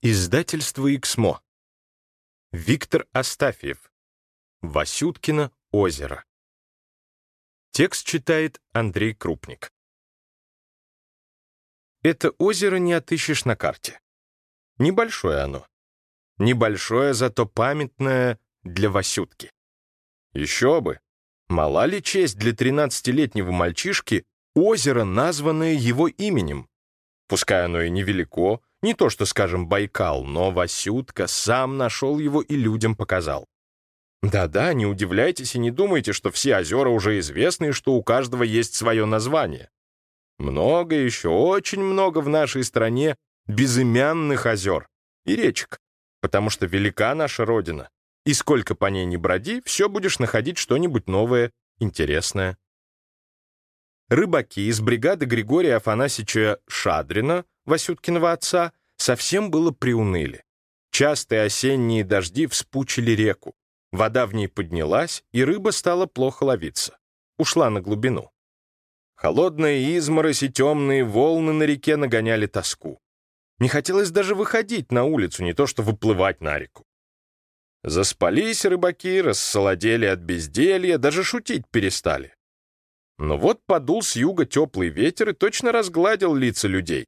Издательство «Иксмо». Виктор Астафьев. Васюткино озеро. Текст читает Андрей Крупник. Это озеро не отыщешь на карте. Небольшое оно. Небольшое, зато памятное для Васютки. Еще бы. Мала ли честь для 13-летнего мальчишки озеро, названное его именем? Пускай оно и невелико, не то что, скажем, Байкал, но Васютка сам нашел его и людям показал. Да-да, не удивляйтесь и не думайте, что все озера уже известны и что у каждого есть свое название. Много еще, очень много в нашей стране безымянных озер и речек, потому что велика наша Родина, и сколько по ней не броди, все будешь находить что-нибудь новое, интересное. Рыбаки из бригады Григория Афанасьевича Шадрина Васюткиного отца, совсем было приуныли. Частые осенние дожди вспучили реку. Вода в ней поднялась, и рыба стала плохо ловиться. Ушла на глубину. Холодная изморозь и темные волны на реке нагоняли тоску. Не хотелось даже выходить на улицу, не то что выплывать на реку. Заспались рыбаки, рассолодели от безделья, даже шутить перестали. Но вот подул с юга теплый ветер и точно разгладил лица людей.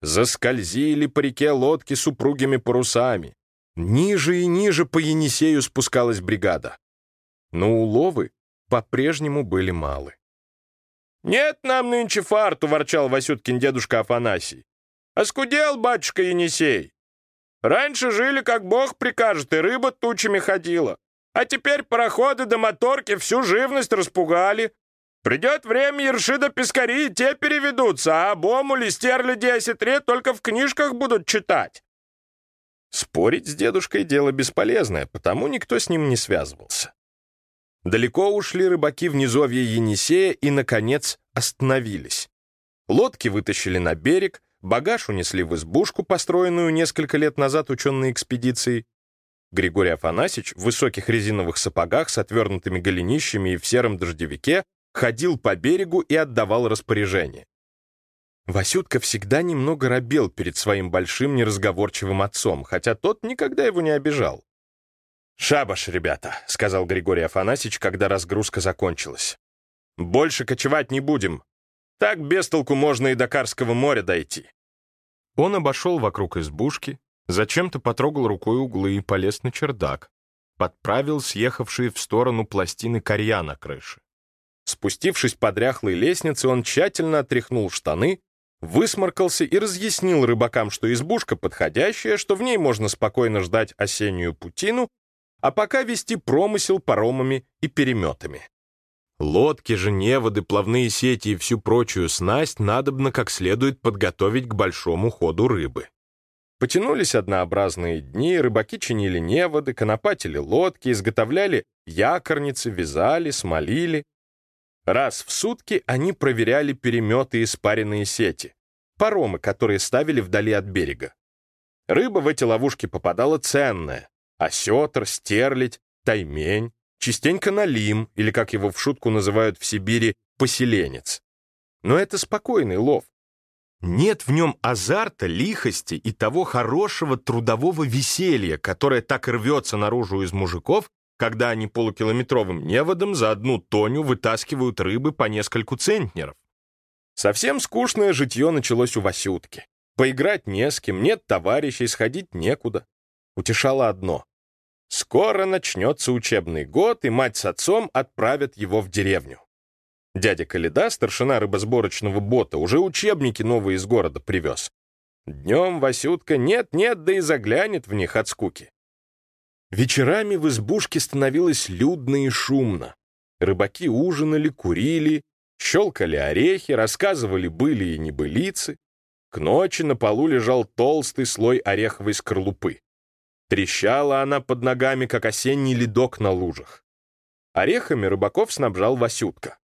Заскользили по реке лодки с упругими парусами. Ниже и ниже по Енисею спускалась бригада. Но уловы по-прежнему были малы. «Нет нам нынче фарту», — ворчал Васюткин дедушка Афанасий. «Оскудел, батюшка Енисей. Раньше жили, как бог прикажет, и рыба тучами ходила. А теперь пароходы до моторки всю живность распугали, Придет время, ерши да пескари и те переведутся, а бомули, стерли лет только в книжках будут читать. Спорить с дедушкой — дело бесполезное, потому никто с ним не связывался. Далеко ушли рыбаки в низовье Енисея и, наконец, остановились. Лодки вытащили на берег, багаж унесли в избушку, построенную несколько лет назад ученой экспедицией. Григорий Афанасьевич в высоких резиновых сапогах с отвернутыми голенищами и в сером дождевике ходил по берегу и отдавал распоряжение. Васютка всегда немного робел перед своим большим неразговорчивым отцом, хотя тот никогда его не обижал. «Шабаш, ребята», — сказал Григорий Афанасьевич, когда разгрузка закончилась. «Больше кочевать не будем. Так без толку можно и до Карского моря дойти». Он обошел вокруг избушки, зачем-то потрогал рукой углы и полез на чердак, подправил съехавшие в сторону пластины корья на крыше. Спустившись по дряхлой лестнице, он тщательно отряхнул штаны, высморкался и разъяснил рыбакам, что избушка подходящая, что в ней можно спокойно ждать осеннюю путину, а пока вести промысел паромами и переметами. Лодки же, неводы, плавные сети и всю прочую снасть надобно как следует подготовить к большому ходу рыбы. Потянулись однообразные дни, рыбаки чинили неводы, конопатили лодки, изготовляли якорницы, вязали, смолили, Раз в сутки они проверяли переметы и спаренные сети, паромы, которые ставили вдали от берега. Рыба в эти ловушки попадала ценная. Осетр, стерлядь, таймень, частенько налим, или, как его в шутку называют в Сибири, поселенец. Но это спокойный лов. Нет в нем азарта, лихости и того хорошего трудового веселья, которое так рвется наружу из мужиков, когда они полукилометровым неводом за одну тоню вытаскивают рыбы по нескольку центнеров. Совсем скучное житье началось у Васютки. Поиграть не с кем, нет товарищей, сходить некуда. Утешало одно. Скоро начнется учебный год, и мать с отцом отправят его в деревню. Дядя Каледа, старшина рыбосборочного бота, уже учебники новые из города привез. Днем Васютка нет-нет, да и заглянет в них от скуки. Вечерами в избушке становилось людно и шумно. Рыбаки ужинали, курили, щелкали орехи, рассказывали были и небылицы. К ночи на полу лежал толстый слой ореховой скорлупы. Трещала она под ногами, как осенний ледок на лужах. Орехами рыбаков снабжал Васютка.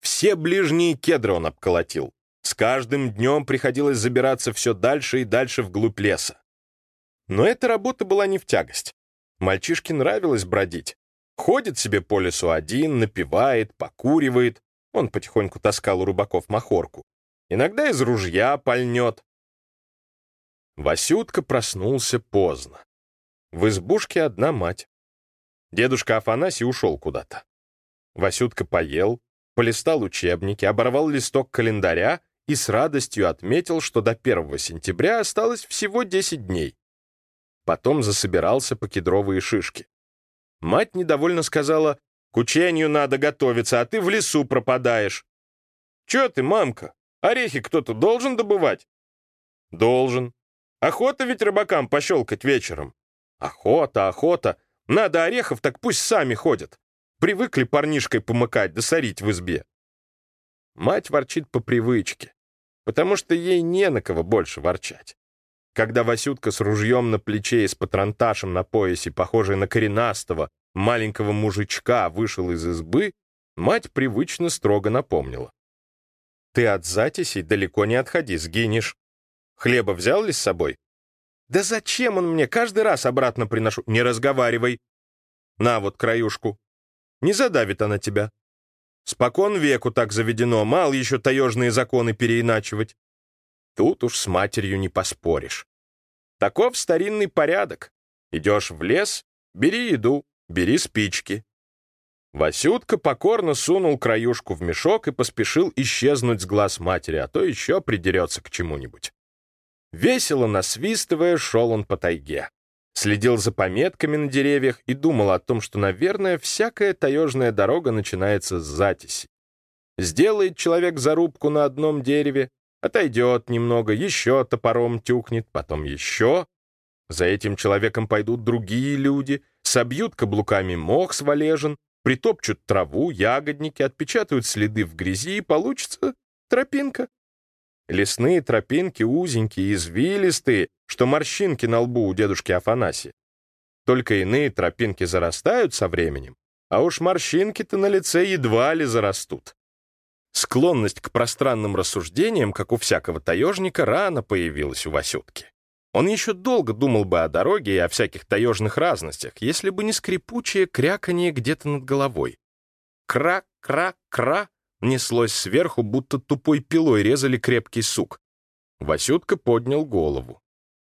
Все ближние кедры он обколотил. С каждым днем приходилось забираться все дальше и дальше вглубь леса. Но эта работа была не в тягость. Мальчишке нравилось бродить. Ходит себе по лесу один, напевает, покуривает. Он потихоньку таскал у рыбаков махорку. Иногда из ружья пальнет. Васютка проснулся поздно. В избушке одна мать. Дедушка Афанасий ушел куда-то. Васютка поел, полистал учебники, оборвал листок календаря и с радостью отметил, что до 1 сентября осталось всего 10 дней. Потом засобирался по кедровые шишки. Мать недовольно сказала, «К учению надо готовиться, а ты в лесу пропадаешь». «Чё ты, мамка? Орехи кто-то должен добывать?» «Должен. Охота ведь рыбакам пощелкать вечером». «Охота, охота. Надо орехов, так пусть сами ходят. Привыкли парнишкой помыкать да сорить в избе». Мать ворчит по привычке, потому что ей не на кого больше ворчать. Когда Васютка с ружьем на плече и с патронташем на поясе, похожий на коренастого, маленького мужичка, вышел из избы, мать привычно строго напомнила. «Ты от затисей далеко не отходи, сгинешь. Хлеба взял ли с собой?» «Да зачем он мне? Каждый раз обратно приношу. Не разговаривай. На вот краюшку. Не задавит она тебя. Спокон веку так заведено, мало еще таежные законы переиначивать. Тут уж с матерью не поспоришь. Таков старинный порядок. Идешь в лес, бери еду, бери спички. Васютка покорно сунул краюшку в мешок и поспешил исчезнуть с глаз матери, а то еще придерется к чему-нибудь. Весело насвистывая, шел он по тайге. Следил за пометками на деревьях и думал о том, что, наверное, всякая таежная дорога начинается с затиси. Сделает человек зарубку на одном дереве, Отойдет немного, еще топором тюкнет, потом еще. За этим человеком пойдут другие люди, собьют каблуками мох с валежин, притопчут траву, ягодники, отпечатают следы в грязи, и получится тропинка. Лесные тропинки узенькие, извилистые, что морщинки на лбу у дедушки Афанасия. Только иные тропинки зарастают со временем, а уж морщинки-то на лице едва ли зарастут. Склонность к пространным рассуждениям, как у всякого таежника, рано появилась у Васютки. Он еще долго думал бы о дороге и о всяких таежных разностях, если бы не скрипучее кряканье где-то над головой. Кра-кра-кра неслось сверху, будто тупой пилой резали крепкий сук. Васютка поднял голову.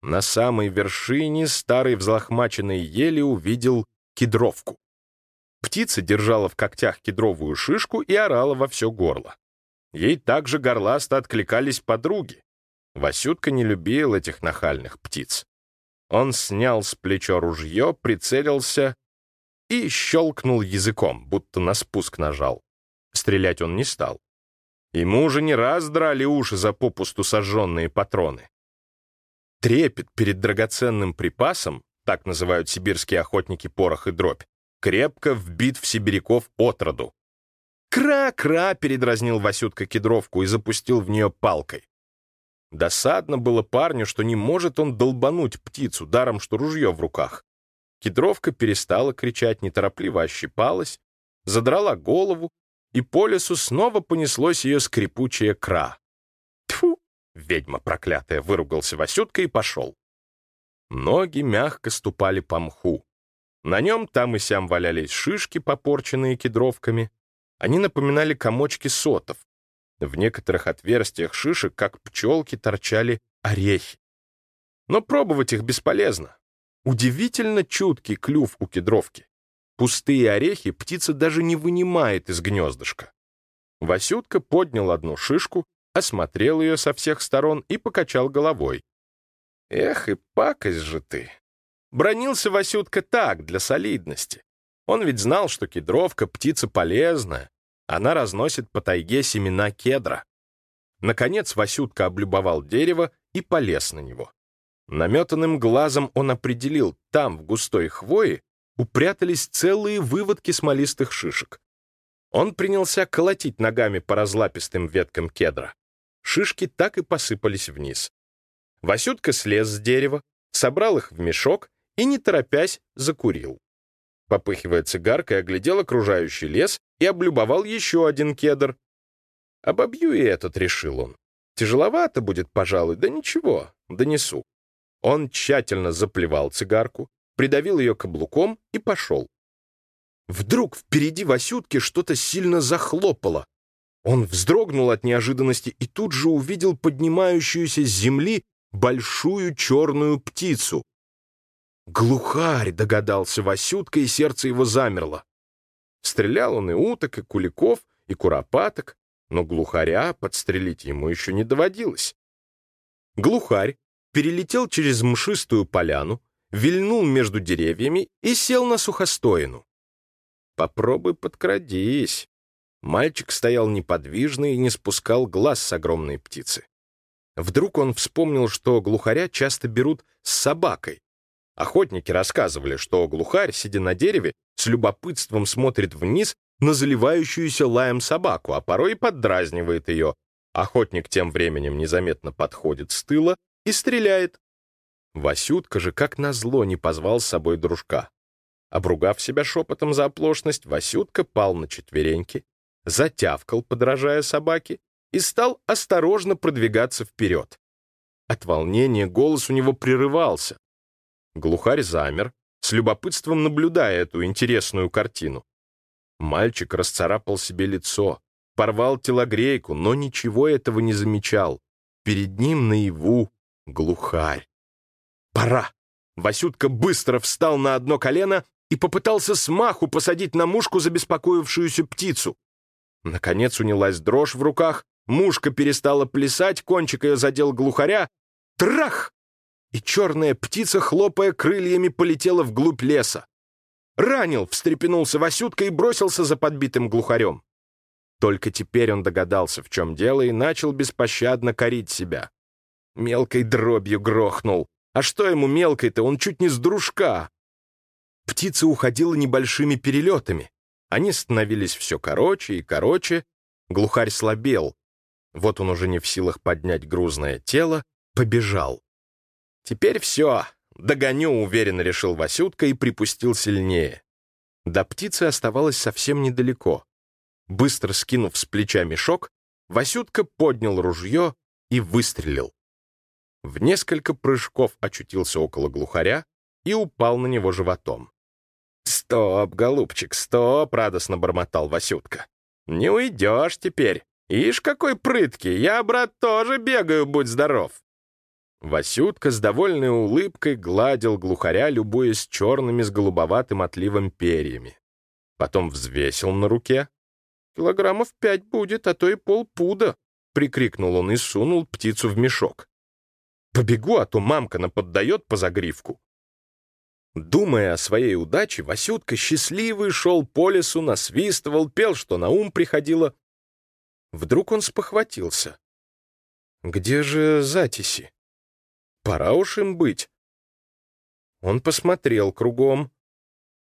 На самой вершине старой взлохмаченной ели увидел кедровку. Птица держала в когтях кедровую шишку и орала во все горло. Ей также горласто откликались подруги. Васютка не любил этих нахальных птиц. Он снял с плеча ружье, прицелился и щелкнул языком, будто на спуск нажал. Стрелять он не стал. Ему уже не раз драли уши за попусту сожженные патроны. Трепет перед драгоценным припасом, так называют сибирские охотники порох и дробь, крепко вбит в сибиряков отроду. «Кра-кра!» — передразнил Васютка кедровку и запустил в нее палкой. Досадно было парню, что не может он долбануть птицу, даром что ружье в руках. Кедровка перестала кричать, неторопливо ощипалась, задрала голову, и по лесу снова понеслось ее скрипучее кра. Тьфу! Ведьма проклятая, выругался Васютка и пошел. Ноги мягко ступали по мху. На нем там и сям валялись шишки, попорченные кедровками. Они напоминали комочки сотов. В некоторых отверстиях шишек, как пчелки, торчали орехи. Но пробовать их бесполезно. Удивительно чуткий клюв у кедровки. Пустые орехи птица даже не вынимает из гнездышка. Васютка поднял одну шишку, осмотрел ее со всех сторон и покачал головой. «Эх, и пакость же ты! Бронился Васютка так, для солидности. Он ведь знал, что кедровка — птица полезная. Она разносит по тайге семена кедра. Наконец Васютка облюбовал дерево и полез на него. Наметанным глазом он определил, там, в густой хвое, упрятались целые выводки смолистых шишек. Он принялся колотить ногами по разлапистым веткам кедра. Шишки так и посыпались вниз. Васютка слез с дерева, собрал их в мешок и, не торопясь, закурил. Попыхивая цигаркой, оглядел окружающий лес и облюбовал еще один кедр. «Обобью и этот», — решил он. «Тяжеловато будет, пожалуй, да ничего, донесу». Он тщательно заплевал цигарку, придавил ее каблуком и пошел. Вдруг впереди Васютки что-то сильно захлопало. Он вздрогнул от неожиданности и тут же увидел поднимающуюся с земли большую черную птицу. «Глухарь!» — догадался Васютка, и сердце его замерло. Стрелял он и уток, и куликов, и куропаток, но глухаря подстрелить ему еще не доводилось. Глухарь перелетел через мшистую поляну, вильнул между деревьями и сел на сухостоину. «Попробуй подкрадись». Мальчик стоял неподвижно и не спускал глаз с огромной птицы. Вдруг он вспомнил, что глухаря часто берут с собакой. Охотники рассказывали, что глухарь, сидя на дереве, с любопытством смотрит вниз на заливающуюся лаем собаку, а порой и поддразнивает ее. Охотник тем временем незаметно подходит с тыла и стреляет. Васютка же, как назло, не позвал с собой дружка. Обругав себя шепотом за оплошность, Васютка пал на четвереньки, затявкал, подражая собаке, и стал осторожно продвигаться вперед. От волнения голос у него прерывался. Глухарь замер, с любопытством наблюдая эту интересную картину. Мальчик расцарапал себе лицо, порвал телогрейку, но ничего этого не замечал. Перед ним наяву глухарь. «Пора!» Васютка быстро встал на одно колено и попытался смаху посадить на мушку забеспокоившуюся птицу. Наконец унялась дрожь в руках, мушка перестала плясать, кончик ее задел глухаря. Трах! И черная птица, хлопая крыльями, полетела вглубь леса. «Ранил!» — встрепенулся Васютка и бросился за подбитым глухарем. Только теперь он догадался, в чем дело, и начал беспощадно корить себя. Мелкой дробью грохнул. А что ему мелкой-то, он чуть не с дружка. Птица уходила небольшими перелетами. Они становились все короче и короче. Глухарь слабел. Вот он уже не в силах поднять грузное тело, побежал. «Теперь все, догоню», — уверенно решил Васютка и припустил сильнее. До птицы оставалось совсем недалеко. Быстро скинув с плеча мешок, Васютка поднял ружье и выстрелил. В несколько прыжков очутился около глухаря и упал на него животом. «Стоп, голубчик, стоп!» — радостно бормотал Васютка. «Не уйдешь теперь. Ишь, какой прыткий! Я, брат, тоже бегаю, будь здоров!» Васютка с довольной улыбкой гладил глухаря, любуясь черными с голубоватым отливом перьями. Потом взвесил на руке. «Килограммов пять будет, а то и полпуда!» — прикрикнул он и сунул птицу в мешок. Побегу, а то мамка наподдает по загривку. Думая о своей удаче, Васютка счастливый шел по лесу, насвистывал, пел, что на ум приходило. Вдруг он спохватился. Где же затиси? Пора уж им быть. Он посмотрел кругом.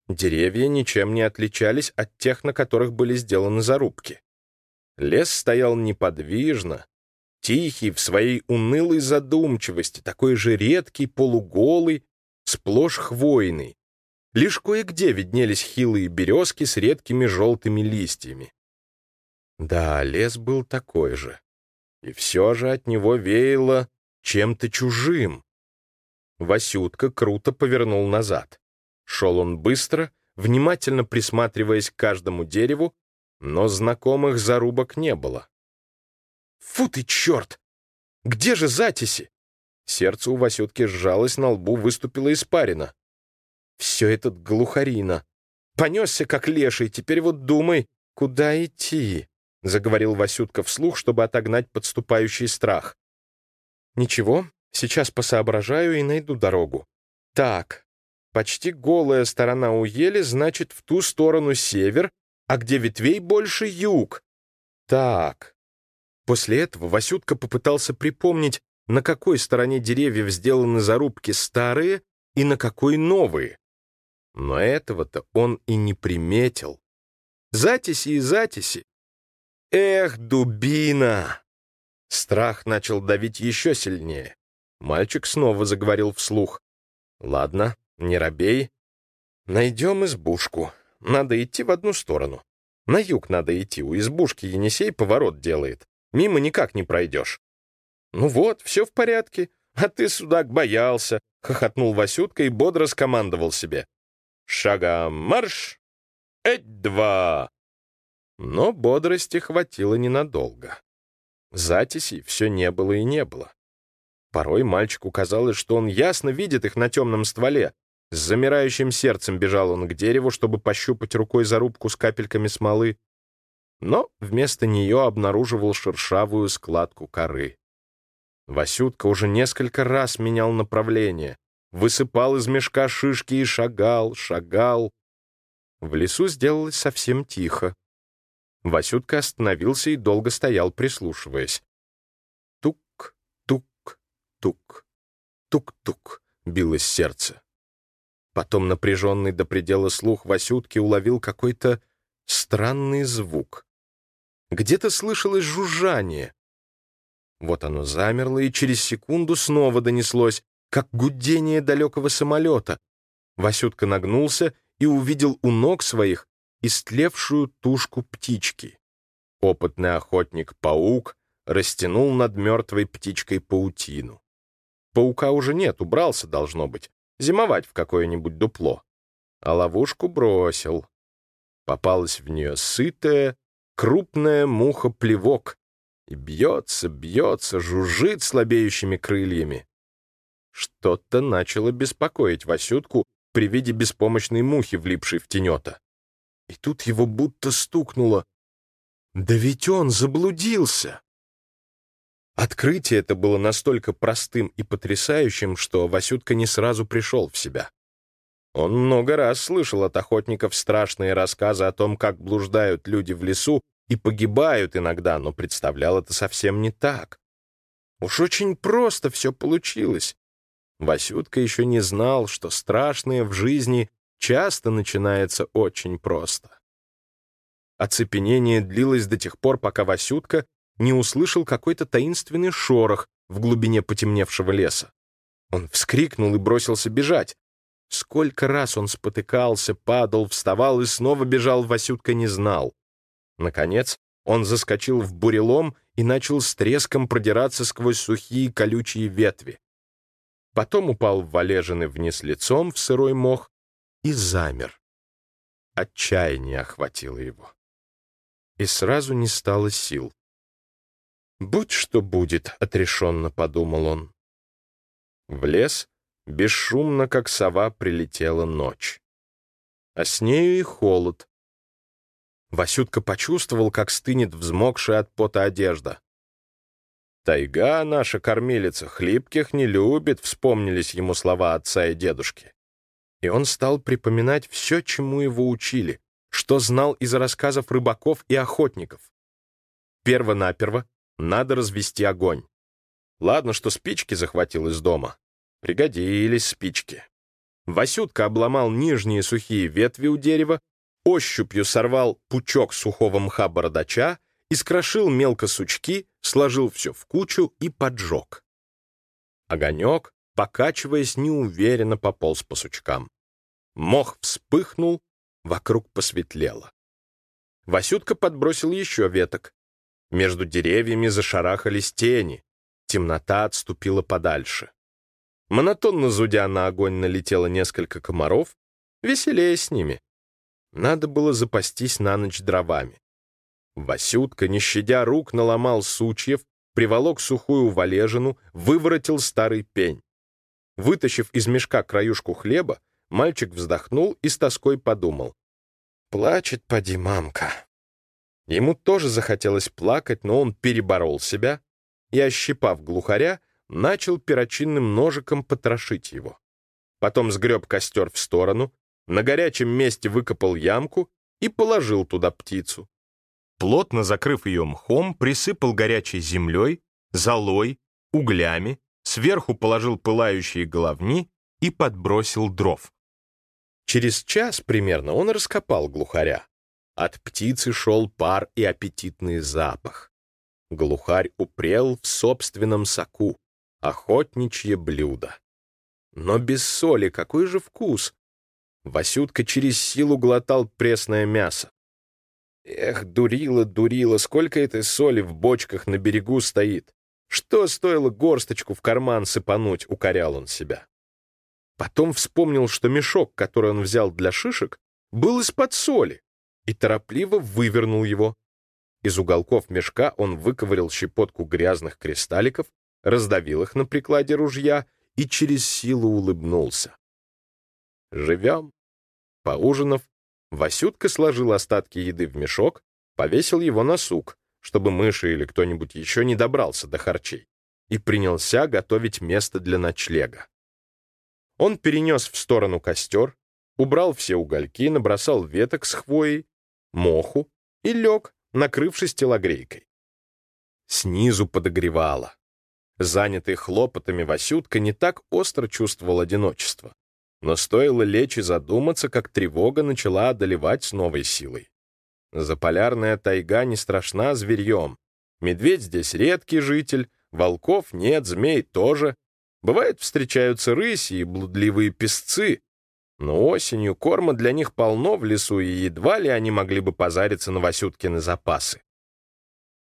Деревья ничем не отличались от тех, на которых были сделаны зарубки. Лес стоял неподвижно, тихий в своей унылой задумчивости, такой же редкий, полуголый, сплошь хвойный. Лишь кое-где виднелись хилые березки с редкими желтыми листьями. Да, лес был такой же. И все же от него веяло чем-то чужим. Васютка круто повернул назад. Шел он быстро, внимательно присматриваясь к каждому дереву, но знакомых зарубок не было. Фу ты, черт! Где же затиси? Сердце у Васютки сжалось, на лбу выступила испарина. Все этот глухарина. Понесся, как леший, теперь вот думай, куда идти, — заговорил Васютка вслух, чтобы отогнать подступающий страх. Ничего, сейчас посоображаю и найду дорогу. Так, почти голая сторона у ели, значит, в ту сторону север, а где ветвей больше юг. Так, После этого Васютка попытался припомнить, на какой стороне деревьев сделаны зарубки старые и на какой новые. Но этого-то он и не приметил. Затиси и затиси. Эх, дубина! Страх начал давить еще сильнее. Мальчик снова заговорил вслух. «Ладно, не робей. Найдем избушку. Надо идти в одну сторону. На юг надо идти, у избушки Енисей поворот делает. Мимо никак не пройдешь. Ну вот, все в порядке. А ты, судак, боялся. Хохотнул Васютка и бодро скомандовал себе. Шагом марш! Эть два! Но бодрости хватило ненадолго. Затисей все не было и не было. Порой мальчику казалось, что он ясно видит их на темном стволе. С замирающим сердцем бежал он к дереву, чтобы пощупать рукой зарубку с капельками смолы, но вместо нее обнаруживал шершавую складку коры. Васютка уже несколько раз менял направление, высыпал из мешка шишки и шагал, шагал. В лесу сделалось совсем тихо. Васютка остановился и долго стоял, прислушиваясь. Тук, тук-тук билось сердце. Потом напряженный до предела слух Васютки уловил какой-то странный звук. Где-то слышалось жужжание. Вот оно замерло, и через секунду снова донеслось, как гудение далекого самолета. Васютка нагнулся и увидел у ног своих истлевшую тушку птички. Опытный охотник-паук растянул над мертвой птичкой паутину. Паука уже нет, убрался, должно быть. Зимовать в какое-нибудь дупло. А ловушку бросил. Попалась в нее сытая, крупная муха-плевок. И бьется, бьется, жужжит слабеющими крыльями. Что-то начало беспокоить Васютку при виде беспомощной мухи, влипшей в тенета. И тут его будто стукнуло. «Да ведь он заблудился!» Открытие это было настолько простым и потрясающим, что Васютка не сразу пришел в себя. Он много раз слышал от охотников страшные рассказы о том, как блуждают люди в лесу и погибают иногда, но представлял это совсем не так. Уж очень просто все получилось. Васютка еще не знал, что страшное в жизни часто начинается очень просто. Оцепенение длилось до тех пор, пока Васютка не услышал какой-то таинственный шорох в глубине потемневшего леса. Он вскрикнул и бросился бежать. Сколько раз он спотыкался, падал, вставал и снова бежал, Васютка не знал. Наконец, он заскочил в бурелом и начал с треском продираться сквозь сухие колючие ветви. Потом упал в валежины вниз лицом в сырой мох и замер. Отчаяние охватило его. И сразу не стало сил. «Будь что будет», — отрешенно подумал он. В лес бесшумно, как сова, прилетела ночь. А с нею и холод. Васютка почувствовал, как стынет взмокшая от пота одежда. «Тайга наша кормилица, хлипких не любит», — вспомнились ему слова отца и дедушки. И он стал припоминать все, чему его учили, что знал из рассказов рыбаков и охотников. Перво-наперво надо развести огонь. Ладно, что спички захватил из дома. Пригодились спички. Васютка обломал нижние сухие ветви у дерева, ощупью сорвал пучок сухого мха бородача, искрошил мелко сучки, сложил все в кучу и поджег. Огонек, покачиваясь, неуверенно пополз по сучкам. Мох вспыхнул, вокруг посветлело. Васютка подбросил еще веток. Между деревьями зашарахались тени. Темнота отступила подальше. Монотонно зудя на огонь налетело несколько комаров, веселее с ними. Надо было запастись на ночь дровами. Васютка, не щадя рук, наломал сучьев, приволок сухую валежину, выворотил старый пень. Вытащив из мешка краюшку хлеба, мальчик вздохнул и с тоской подумал. «Плачет, поди, мамка». Ему тоже захотелось плакать, но он переборол себя и, ощипав глухаря, начал перочинным ножиком потрошить его. Потом сгреб костер в сторону, на горячем месте выкопал ямку и положил туда птицу. Плотно закрыв ее мхом, присыпал горячей землей, золой, углями, сверху положил пылающие головни и подбросил дров. Через час примерно он раскопал глухаря. От птицы шел пар и аппетитный запах. Глухарь упрел в собственном соку. Охотничье блюдо. Но без соли какой же вкус? Васютка через силу глотал пресное мясо. Эх, дурила, дурила, сколько этой соли в бочках на берегу стоит. Что стоило горсточку в карман сыпануть, укорял он себя. Потом вспомнил, что мешок, который он взял для шишек, был из-под соли и торопливо вывернул его. Из уголков мешка он выковырял щепотку грязных кристалликов, раздавил их на прикладе ружья и через силу улыбнулся. «Живем». Поужинав, Васютка сложил остатки еды в мешок, повесил его на сук, чтобы мыши или кто-нибудь еще не добрался до харчей, и принялся готовить место для ночлега. Он перенес в сторону костер, убрал все угольки, набросал веток с хвоей, моху и лег, накрывшись телогрейкой. Снизу подогревало. Занятый хлопотами Васютка не так остро чувствовал одиночество. Но стоило лечь и задуматься, как тревога начала одолевать с новой силой. Заполярная тайга не страшна зверьем. Медведь здесь редкий житель, волков нет, змей тоже. Бывает, встречаются рыси и блудливые песцы, но осенью корма для них полно в лесу, и едва ли они могли бы позариться на Васюткины запасы.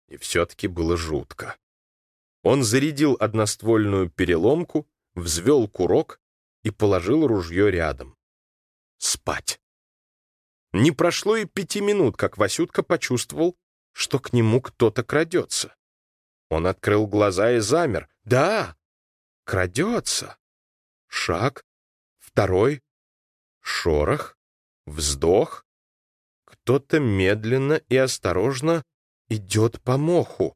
И все-таки было жутко. Он зарядил одноствольную переломку, взвел курок и положил ружье рядом. Спать. Не прошло и пяти минут, как Васютка почувствовал, что к нему кто-то крадется. Он открыл глаза и замер. Да, крадется. Шаг, второй, шорох, вздох. Кто-то медленно и осторожно идет по моху.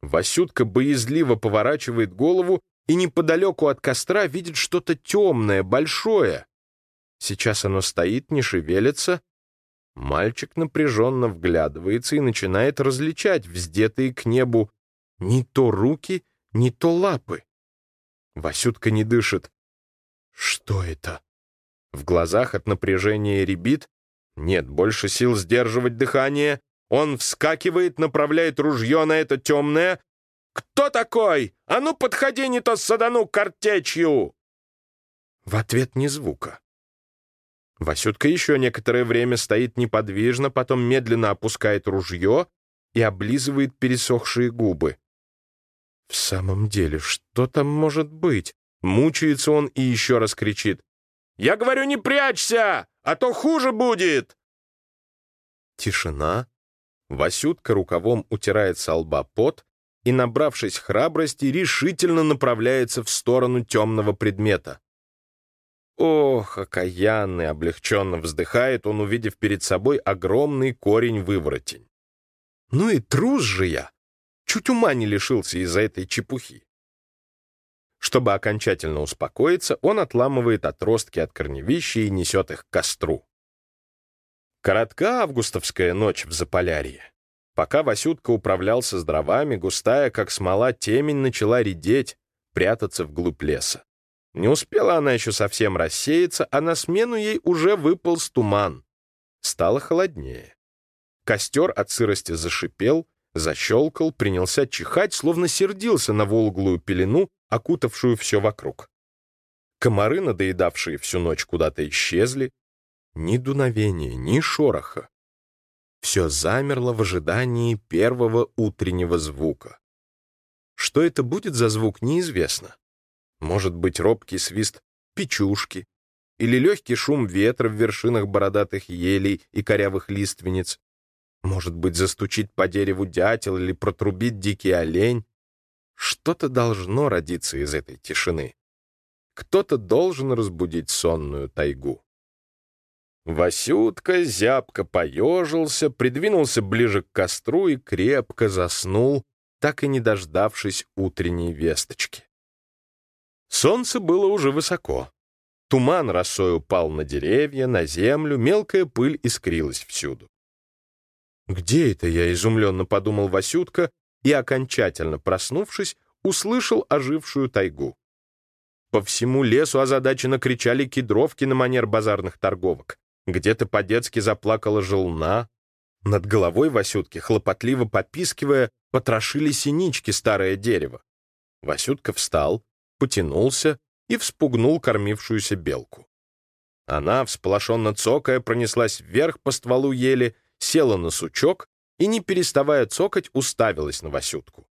Васютка боязливо поворачивает голову и неподалеку от костра видит что-то темное, большое. Сейчас оно стоит, не шевелится. Мальчик напряженно вглядывается и начинает различать вздетые к небу не то руки, не то лапы. Васютка не дышит. Что это? В глазах от напряжения ребит. Нет больше сил сдерживать дыхание. Он вскакивает, направляет ружье на это темное. «Кто такой? А ну, подходи, не то садану картечью!» В ответ ни звука. Васютка еще некоторое время стоит неподвижно, потом медленно опускает ружье и облизывает пересохшие губы. В самом деле, что там может быть? Мучается он и еще раз кричит. «Я говорю, не прячься, а то хуже будет!» Тишина, Васютка рукавом утирает со лба пот и, набравшись храбрости, решительно направляется в сторону темного предмета. Ох, окаянный, облегченно вздыхает он, увидев перед собой огромный корень-выворотень. Ну и трус же я! Чуть ума не лишился из-за этой чепухи. Чтобы окончательно успокоиться, он отламывает отростки от корневища и несет их к костру. Коротка августовская ночь в Заполярье. Пока Васютка управлялся с дровами, густая, как смола, темень начала редеть, прятаться вглубь леса. Не успела она еще совсем рассеяться, а на смену ей уже выполз туман. Стало холоднее. Костер от сырости зашипел, защелкал, принялся чихать, словно сердился на волглую пелену, окутавшую все вокруг. Комары, надоедавшие всю ночь, куда-то исчезли, ни дуновения, ни шороха. Все замерло в ожидании первого утреннего звука. Что это будет за звук, неизвестно. Может быть, робкий свист печушки или легкий шум ветра в вершинах бородатых елей и корявых лиственниц. Может быть, застучит по дереву дятел или протрубит дикий олень. Что-то должно родиться из этой тишины. Кто-то должен разбудить сонную тайгу. Васютка зябко поежился, придвинулся ближе к костру и крепко заснул, так и не дождавшись утренней весточки. Солнце было уже высоко. Туман росой упал на деревья, на землю, мелкая пыль искрилась всюду. «Где это я?» — изумленно подумал Васютка и, окончательно проснувшись, услышал ожившую тайгу. По всему лесу озадаченно кричали кедровки на манер базарных торговок. Где-то по-детски заплакала желна. Над головой Васютки, хлопотливо попискивая, потрошили синички старое дерево. Васютка встал, потянулся и вспугнул кормившуюся белку. Она, всполошенно цокая, пронеслась вверх по стволу ели, села на сучок и, не переставая цокать, уставилась на Васютку.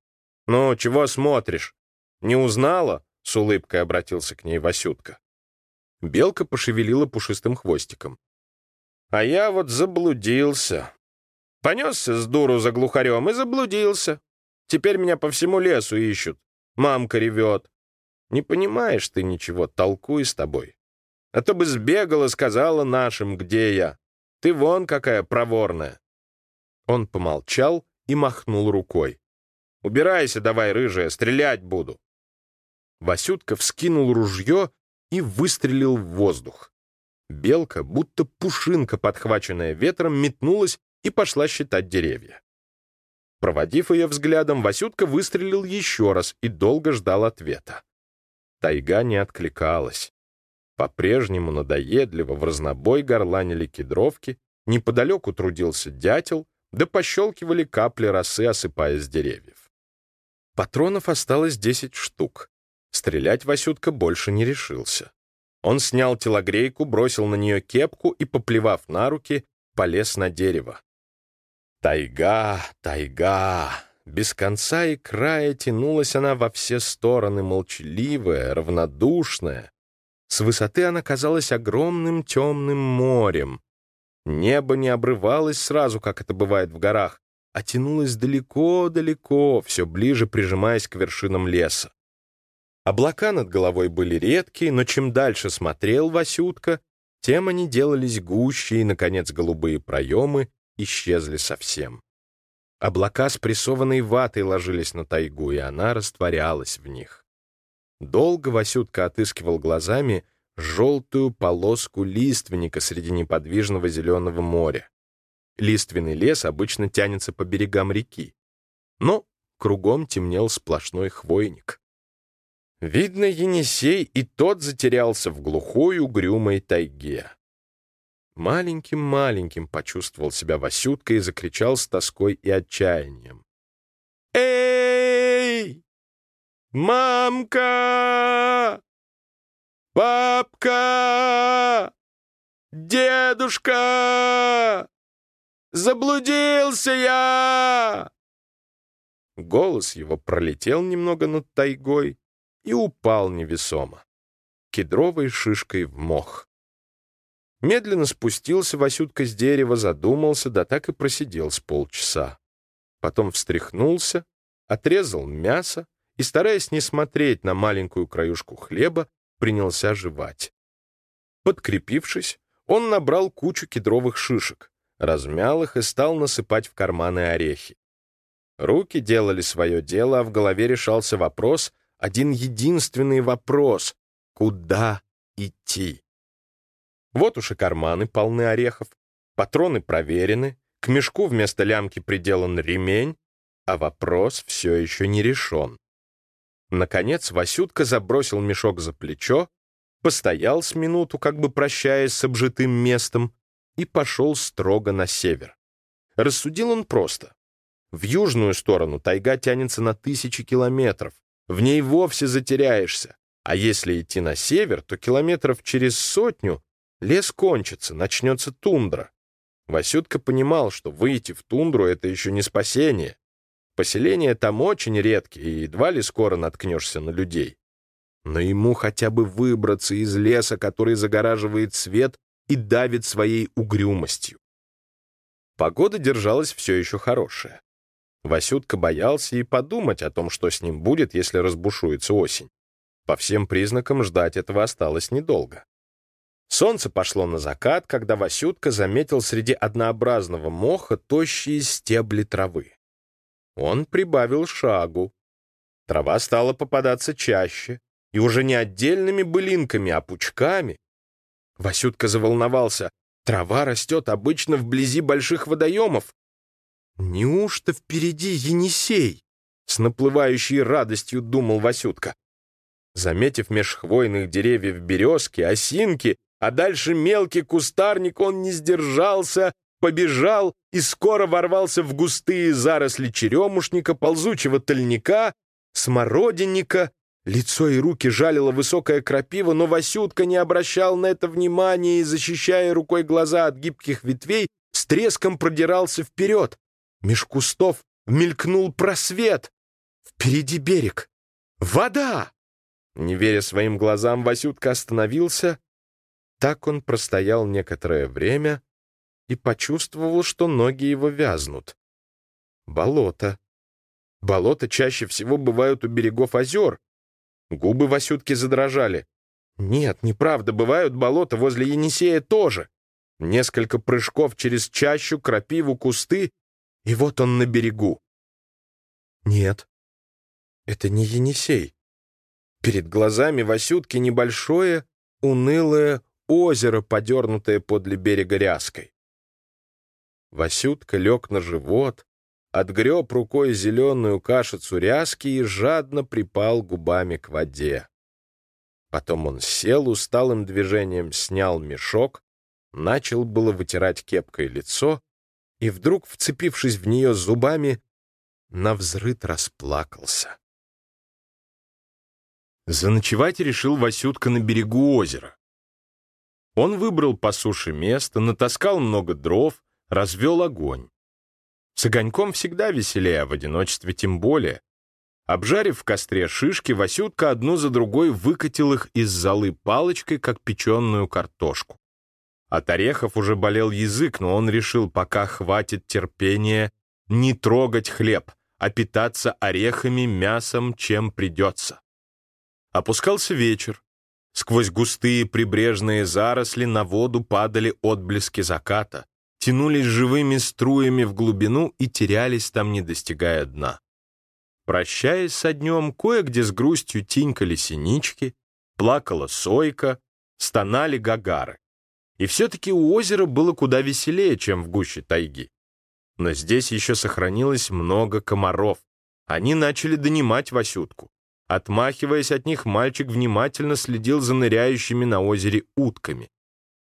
«Ну, чего смотришь? Не узнала?» — с улыбкой обратился к ней Васютка. Белка пошевелила пушистым хвостиком. А я вот заблудился. Понесся с дуру за глухарем и заблудился. Теперь меня по всему лесу ищут. Мамка ревет. Не понимаешь ты ничего, толкуй с тобой. А то бы сбегала, сказала нашим, где я. Ты вон какая проворная. Он помолчал и махнул рукой. «Убирайся давай, рыжая, стрелять буду!» Васютка вскинул ружье и выстрелил в воздух. Белка, будто пушинка, подхваченная ветром, метнулась и пошла считать деревья. Проводив ее взглядом, Васютка выстрелил еще раз и долго ждал ответа. Тайга не откликалась. По-прежнему надоедливо в разнобой горланили кедровки, неподалеку трудился дятел, да пощелкивали капли росы, осыпая с деревьев. Патронов осталось десять штук. Стрелять Васютка больше не решился. Он снял телогрейку, бросил на нее кепку и, поплевав на руки, полез на дерево. Тайга, тайга. Без конца и края тянулась она во все стороны, молчаливая, равнодушная. С высоты она казалась огромным темным морем. Небо не обрывалось сразу, как это бывает в горах, а тянулось далеко-далеко, все ближе прижимаясь к вершинам леса. Облака над головой были редкие, но чем дальше смотрел Васютка, тем они делались гуще, и, наконец, голубые проемы исчезли совсем. Облака с прессованной ватой ложились на тайгу, и она растворялась в них. Долго Васютка отыскивал глазами желтую полоску лиственника среди неподвижного зеленого моря. Лиственный лес обычно тянется по берегам реки, но кругом темнел сплошной хвойник. Видно, Енисей и тот затерялся в глухой угрюмой тайге. Маленьким-маленьким почувствовал себя Васютка и закричал с тоской и отчаянием. «Эй! Мамка! Папка! Дедушка! Заблудился я!» Голос его пролетел немного над тайгой, и упал невесомо, кедровой шишкой в мох. Медленно спустился Васютка с дерева, задумался, да так и просидел с полчаса. Потом встряхнулся, отрезал мясо и, стараясь не смотреть на маленькую краюшку хлеба, принялся жевать. Подкрепившись, он набрал кучу кедровых шишек, размял их и стал насыпать в карманы орехи. Руки делали свое дело, а в голове решался вопрос — один единственный вопрос — куда идти? Вот уж и карманы полны орехов, патроны проверены, к мешку вместо лямки приделан ремень, а вопрос все еще не решен. Наконец Васютка забросил мешок за плечо, постоял с минуту, как бы прощаясь с обжитым местом, и пошел строго на север. Рассудил он просто. В южную сторону тайга тянется на тысячи километров, в ней вовсе затеряешься. А если идти на север, то километров через сотню лес кончится, начнется тундра. Васютка понимал, что выйти в тундру — это еще не спасение. Поселения там очень редкие, и едва ли скоро наткнешься на людей. Но ему хотя бы выбраться из леса, который загораживает свет и давит своей угрюмостью. Погода держалась все еще хорошая. Васютка боялся и подумать о том, что с ним будет, если разбушуется осень. По всем признакам ждать этого осталось недолго. Солнце пошло на закат, когда Васютка заметил среди однообразного моха тощие стебли травы. Он прибавил шагу. Трава стала попадаться чаще, и уже не отдельными былинками, а пучками. Васютка заволновался. Трава растет обычно вблизи больших водоемов, «Неужто впереди Енисей?» — с наплывающей радостью думал Васютка. Заметив меж хвойных деревьев березки, осинки, а дальше мелкий кустарник, он не сдержался, побежал и скоро ворвался в густые заросли черемушника, ползучего тольника, смородинника. Лицо и руки жалила высокая крапива, но Васютка не обращал на это внимания и, защищая рукой глаза от гибких ветвей, с треском продирался вперед. Меж кустов мелькнул просвет. Впереди берег. Вода! Не веря своим глазам, Васютка остановился. Так он простоял некоторое время и почувствовал, что ноги его вязнут. Болото. Болота чаще всего бывают у берегов озер. Губы Васютки задрожали. Нет, неправда, бывают болота возле Енисея тоже. Несколько прыжков через чащу, крапиву, кусты, и вот он на берегу. Нет, это не Енисей. Перед глазами Васютки небольшое, унылое озеро, подернутое подле берега ряской. Васютка лег на живот, отгреб рукой зеленую кашицу ряски и жадно припал губами к воде. Потом он сел усталым движением, снял мешок, начал было вытирать кепкой лицо и вдруг, вцепившись в нее зубами, навзрыд расплакался. Заночевать решил Васютка на берегу озера. Он выбрал по суше место, натаскал много дров, развел огонь. С огоньком всегда веселее, в одиночестве тем более. Обжарив в костре шишки, Васютка одну за другой выкатил их из золы палочкой, как печеную картошку. От орехов уже болел язык, но он решил, пока хватит терпения, не трогать хлеб, а питаться орехами, мясом, чем придется. Опускался вечер. Сквозь густые прибрежные заросли на воду падали отблески заката, тянулись живыми струями в глубину и терялись там, не достигая дна. Прощаясь со днем, кое-где с грустью тинькали синички, плакала сойка, стонали гагары. И все-таки у озера было куда веселее, чем в гуще тайги. Но здесь еще сохранилось много комаров. Они начали донимать Васютку. Отмахиваясь от них, мальчик внимательно следил за ныряющими на озере утками.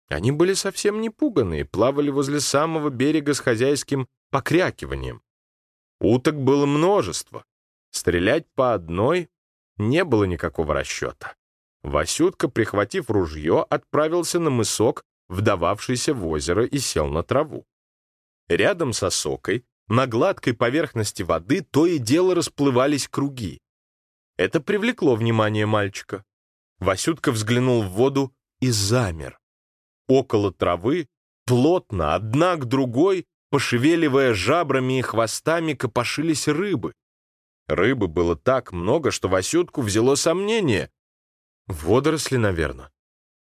Они были совсем не пуганные, плавали возле самого берега с хозяйским покрякиванием. Уток было множество. Стрелять по одной не было никакого расчета. Васютка, прихватив ружье, отправился на мысок, вдававшийся в озеро, и сел на траву. Рядом с осокой, на гладкой поверхности воды, то и дело расплывались круги. Это привлекло внимание мальчика. Васютка взглянул в воду и замер. Около травы, плотно, одна к другой, пошевеливая жабрами и хвостами, копошились рыбы. Рыбы было так много, что Васютку взяло сомнение. Водоросли, наверное.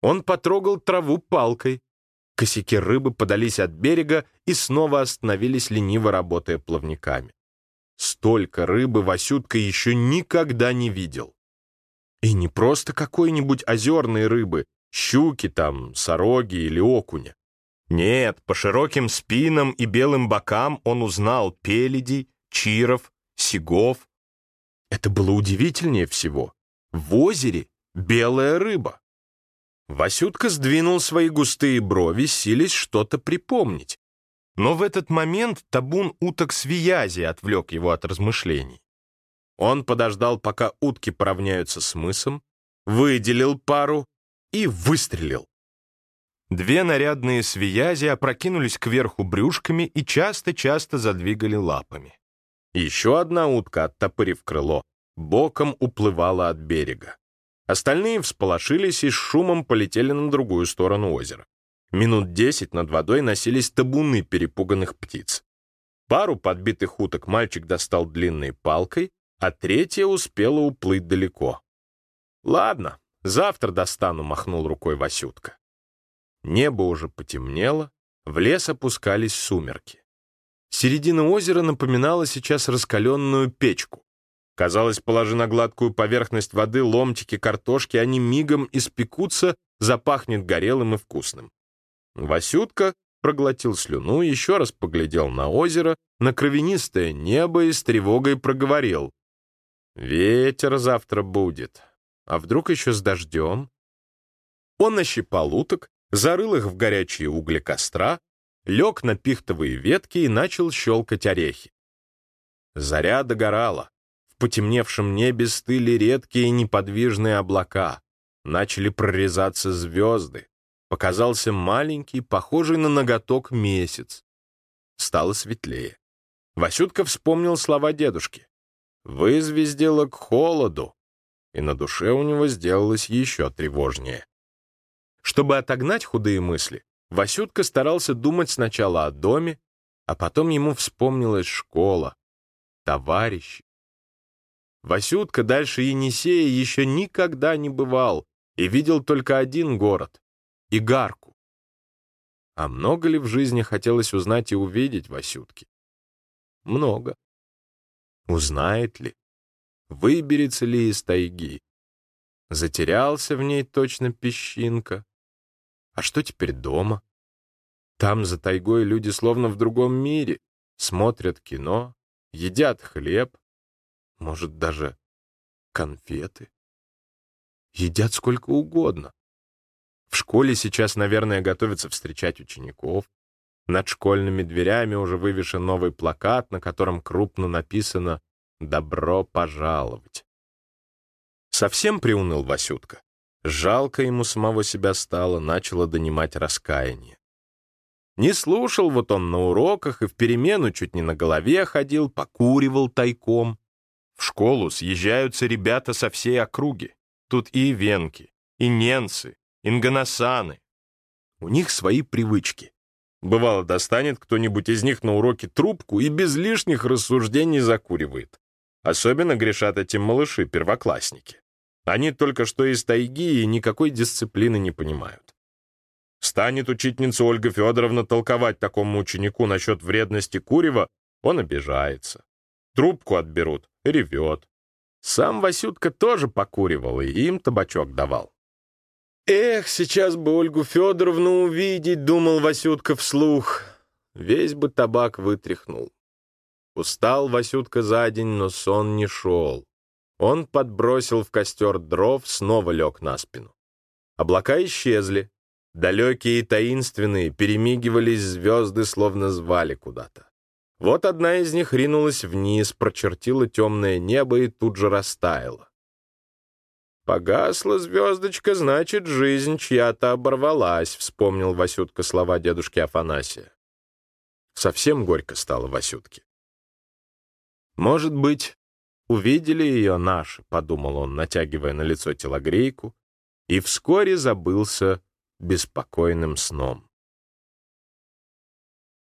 Он потрогал траву палкой. Косяки рыбы подались от берега и снова остановились, лениво работая плавниками. Столько рыбы Васютка еще никогда не видел. И не просто какой-нибудь озерной рыбы, щуки там, сороги или окуня. Нет, по широким спинам и белым бокам он узнал пеледей, чиров, сигов. Это было удивительнее всего. В озере белая рыба. Васютка сдвинул свои густые брови, силясь что-то припомнить. Но в этот момент табун уток свиязи отвлек его от размышлений. Он подождал, пока утки поравняются с мысом, выделил пару и выстрелил. Две нарядные свиязи опрокинулись кверху брюшками и часто-часто задвигали лапами. Еще одна утка, оттопырив крыло, боком уплывала от берега. Остальные всполошились и с шумом полетели на другую сторону озера. Минут десять над водой носились табуны перепуганных птиц. Пару подбитых уток мальчик достал длинной палкой, а третья успела уплыть далеко. «Ладно, завтра достану», — махнул рукой Васютка. Небо уже потемнело, в лес опускались сумерки. Середина озера напоминала сейчас раскаленную печку. Казалось, положи на гладкую поверхность воды ломтики картошки, они мигом испекутся, запахнет горелым и вкусным. Васютка проглотил слюну, еще раз поглядел на озеро, на кровянистое небо и с тревогой проговорил. «Ветер завтра будет. А вдруг еще с дождем?» Он нащипал уток, зарыл их в горячие угли костра, лег на пихтовые ветки и начал щелкать орехи. Заря догорала. В потемневшем небе стыли редкие неподвижные облака. Начали прорезаться звезды. Показался маленький, похожий на ноготок месяц. Стало светлее. Васютка вспомнил слова дедушки. «Вызвездило к холоду», и на душе у него сделалось еще тревожнее. Чтобы отогнать худые мысли, Васютка старался думать сначала о доме, а потом ему вспомнилась школа, товарищи, Васютка дальше Енисея еще никогда не бывал и видел только один город — Игарку. А много ли в жизни хотелось узнать и увидеть Васютки? Много. Узнает ли? Выберется ли из тайги? Затерялся в ней точно песчинка. А что теперь дома? Там, за тайгой, люди словно в другом мире. Смотрят кино, едят хлеб, может, даже конфеты. Едят сколько угодно. В школе сейчас, наверное, готовятся встречать учеников. Над школьными дверями уже вывешен новый плакат, на котором крупно написано «Добро пожаловать». Совсем приуныл Васютка. Жалко ему самого себя стало, начало донимать раскаяние. Не слушал вот он на уроках и в перемену чуть не на голове ходил, покуривал тайком. В школу съезжаются ребята со всей округи. Тут и венки, и ненцы, инганасаны. У них свои привычки. Бывало, достанет кто-нибудь из них на уроке трубку и без лишних рассуждений закуривает. Особенно грешат этим малыши, первоклассники. Они только что из тайги и никакой дисциплины не понимают. Станет учительница Ольга Федоровна толковать такому ученику насчет вредности курева, он обижается. Трубку отберут, ревет. Сам Васютка тоже покуривал и им табачок давал. «Эх, сейчас бы Ольгу Федоровну увидеть», — думал Васютка вслух. Весь бы табак вытряхнул. Устал Васютка за день, но сон не шел. Он подбросил в костер дров, снова лег на спину. Облака исчезли. Далекие и таинственные перемигивались звезды, словно звали куда-то. Вот одна из них ринулась вниз, прочертила темное небо и тут же растаяла. «Погасла звездочка, значит, жизнь чья-то оборвалась», — вспомнил Васютка слова дедушки Афанасия. Совсем горько стало Васютке. «Может быть, увидели ее наши», — подумал он, натягивая на лицо телогрейку, и вскоре забылся беспокойным сном.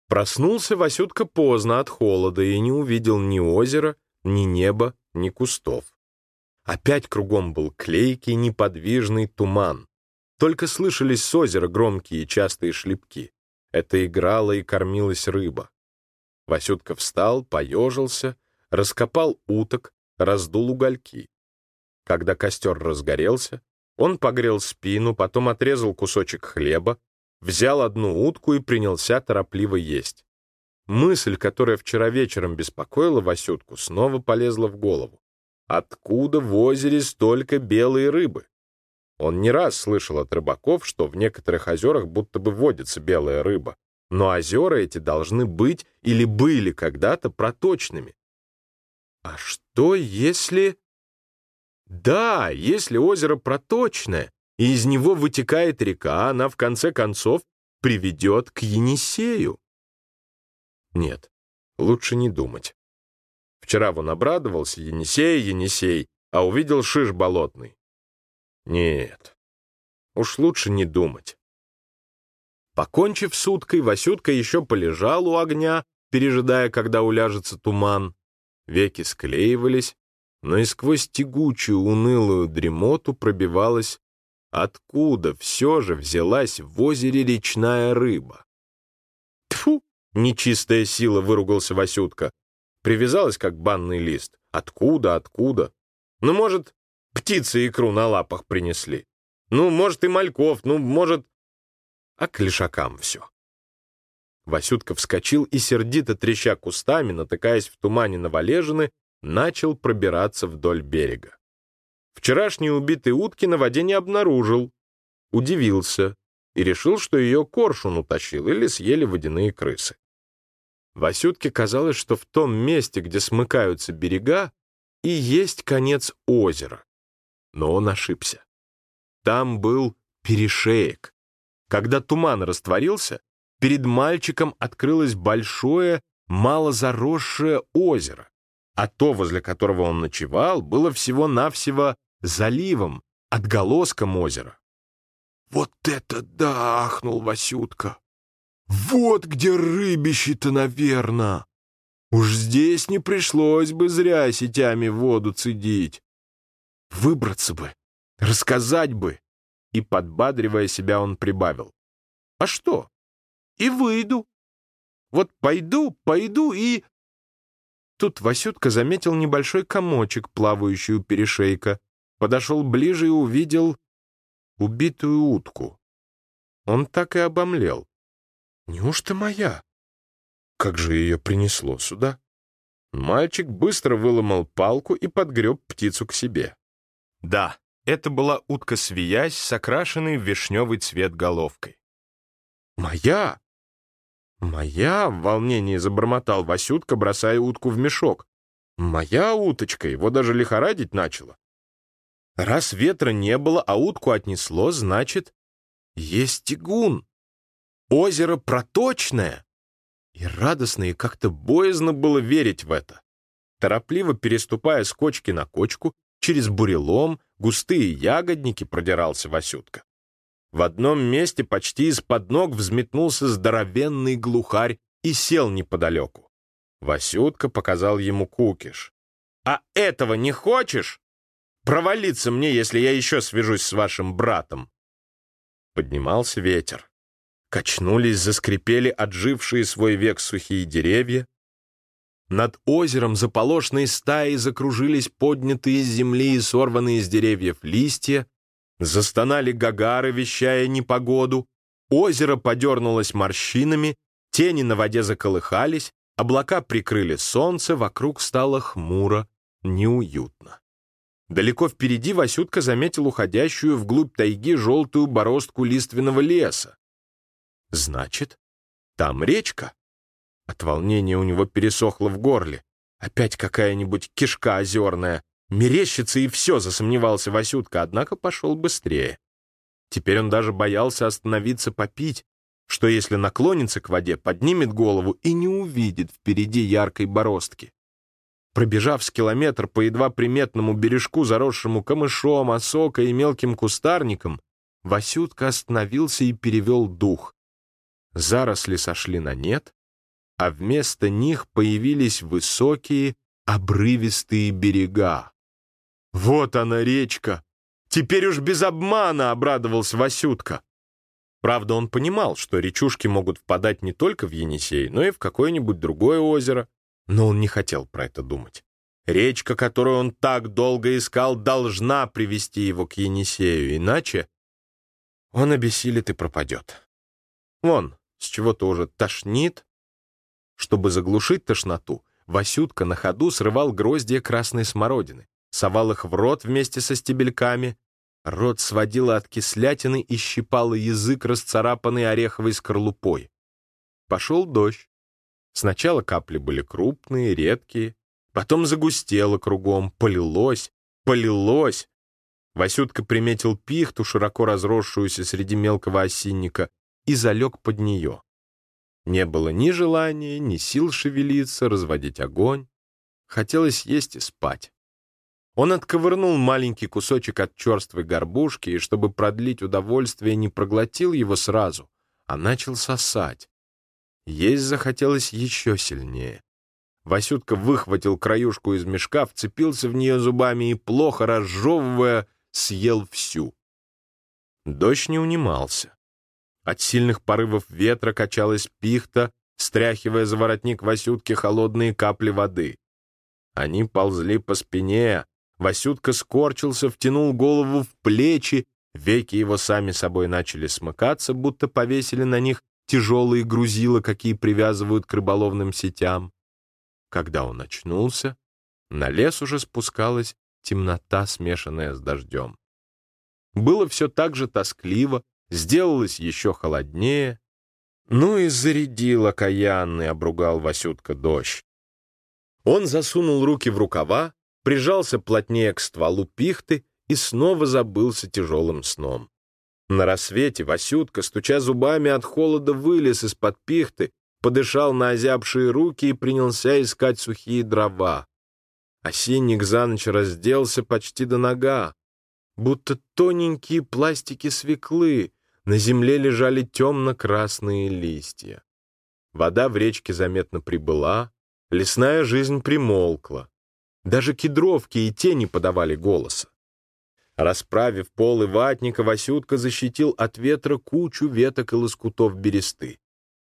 Проснулся Васютка поздно от холода и не увидел ни озера, ни неба, ни кустов. Опять кругом был клейкий, неподвижный туман. Только слышались с озера громкие частые шлепки. Это играла и кормилась рыба. Васютка встал, поежился, раскопал уток, раздул угольки. Когда костер разгорелся, он погрел спину, потом отрезал кусочек хлеба, взял одну утку и принялся торопливо есть. Мысль, которая вчера вечером беспокоила Васютку, снова полезла в голову. Откуда в озере столько белой рыбы? Он не раз слышал от рыбаков, что в некоторых озерах будто бы водится белая рыба, но озера эти должны быть или были когда-то проточными. А что если... Да, если озеро проточное, и из него вытекает река, она в конце концов приведет к Енисею. Нет, лучше не думать. Вчера он обрадовался Енисей, Енисей, а увидел шиш болотный. Нет, уж лучше не думать. Покончив с уткой, Васютка еще полежал у огня, пережидая, когда уляжется туман. Веки склеивались, но и сквозь тягучую, унылую дремоту пробивалась Откуда все же взялась в озере речная рыба? Тфу! Нечистая сила, выругался Васютка. Привязалась, как банный лист. Откуда, откуда? Ну, может, птицы икру на лапах принесли. Ну, может, и мальков, ну, может... А к лишакам все. Васютка вскочил и, сердито треща кустами, натыкаясь в тумане на валежины, начал пробираться вдоль берега. Вчерашние убитые утки на воде не обнаружил. Удивился и решил, что ее коршун утащил или съели водяные крысы. Васютке казалось, что в том месте, где смыкаются берега, и есть конец озера. Но он ошибся. Там был перешеек. Когда туман растворился, перед мальчиком открылось большое, мало заросшее озеро, а то, возле которого он ночевал, было всего-навсего заливом, отголоском озера. «Вот это да!» — ахнул Васютка. «Вот где рыбище-то, наверно! Уж здесь не пришлось бы зря сетями воду цедить. Выбраться бы, рассказать бы. И, подбадривая себя, он прибавил. А что? И выйду. Вот пойду, пойду и... Тут Васютка заметил небольшой комочек, плавающий у перешейка, подошел ближе и увидел убитую утку. Он так и обомлел. Неужто моя? Как же ее принесло сюда? Мальчик быстро выломал палку и подгреб птицу к себе. Да, это была утка-свиясь с окрашенной в вишневый цвет головкой. «Моя! Моя!» — в волнении забормотал Васютка, бросая утку в мешок. «Моя уточка! Его даже лихорадить начала!» Раз ветра не было, а утку отнесло, значит, есть тягун. Озеро проточное. И радостно, и как-то боязно было верить в это. Торопливо переступая с кочки на кочку, через бурелом, густые ягодники продирался Васютка. В одном месте почти из-под ног взметнулся здоровенный глухарь и сел неподалеку. Васютка показал ему кукиш. «А этого не хочешь? Провалиться мне, если я еще свяжусь с вашим братом!» Поднимался ветер. Качнулись, заскрипели отжившие свой век сухие деревья. Над озером заполошной стаей закружились поднятые из земли и сорванные из деревьев листья, Застонали гагары, вещая непогоду. Озеро подернулось морщинами, тени на воде заколыхались, облака прикрыли солнце, вокруг стало хмуро, неуютно. Далеко впереди Васютка заметил уходящую вглубь тайги желтую бороздку лиственного леса. Значит, там речка. От волнения у него пересохло в горле. Опять какая-нибудь кишка озерная. Мерещится и все, засомневался Васютка, однако пошел быстрее. Теперь он даже боялся остановиться попить, что если наклонится к воде, поднимет голову и не увидит впереди яркой бороздки. Пробежав с километр по едва приметному бережку, заросшему камышом, осокой и мелким кустарником, Васютка остановился и перевел дух. Заросли сошли на нет, а вместо них появились высокие, обрывистые берега. Вот она, речка! Теперь уж без обмана обрадовался Васютка. Правда, он понимал, что речушки могут впадать не только в Енисей, но и в какое-нибудь другое озеро, но он не хотел про это думать. Речка, которую он так долго искал, должна привести его к Енисею, иначе он обессилит и пропадет. Вон, с чего-то уже тошнит. Чтобы заглушить тошноту, Васютка на ходу срывал гроздья красной смородины совал их в рот вместе со стебельками. Рот сводила от кислятины и щипала язык, расцарапанный ореховой скорлупой. Пошел дождь. Сначала капли были крупные, редкие, потом загустело кругом, полилось, полилось. Васютка приметил пихту, широко разросшуюся среди мелкого осинника, и залег под нее. Не было ни желания, ни сил шевелиться, разводить огонь. Хотелось есть и спать. Он отковырнул маленький кусочек от черствой горбушки и, чтобы продлить удовольствие, не проглотил его сразу, а начал сосать. Есть захотелось еще сильнее. Васютка выхватил краюшку из мешка, вцепился в нее зубами и, плохо разжевывая, съел всю. Дождь не унимался. От сильных порывов ветра качалась пихта, стряхивая за воротник Васютки холодные капли воды. Они ползли по спине, Васютка скорчился, втянул голову в плечи, веки его сами собой начали смыкаться, будто повесили на них тяжелые грузила, какие привязывают к рыболовным сетям. Когда он очнулся, на лес уже спускалась темнота, смешанная с дождем. Было все так же тоскливо, сделалось еще холоднее. Ну и зарядил окаянный, обругал Васютка дождь. Он засунул руки в рукава, прижался плотнее к стволу пихты и снова забылся тяжелым сном. На рассвете Васютка, стуча зубами от холода, вылез из-под пихты, подышал на озябшие руки и принялся искать сухие дрова. Осинник за ночь разделся почти до нога. Будто тоненькие пластики свеклы, на земле лежали темно-красные листья. Вода в речке заметно прибыла, Лесная жизнь примолкла. Даже кедровки и те не подавали голоса. Расправив полы ватника, Васютка защитил от ветра кучу веток и лоскутов бересты.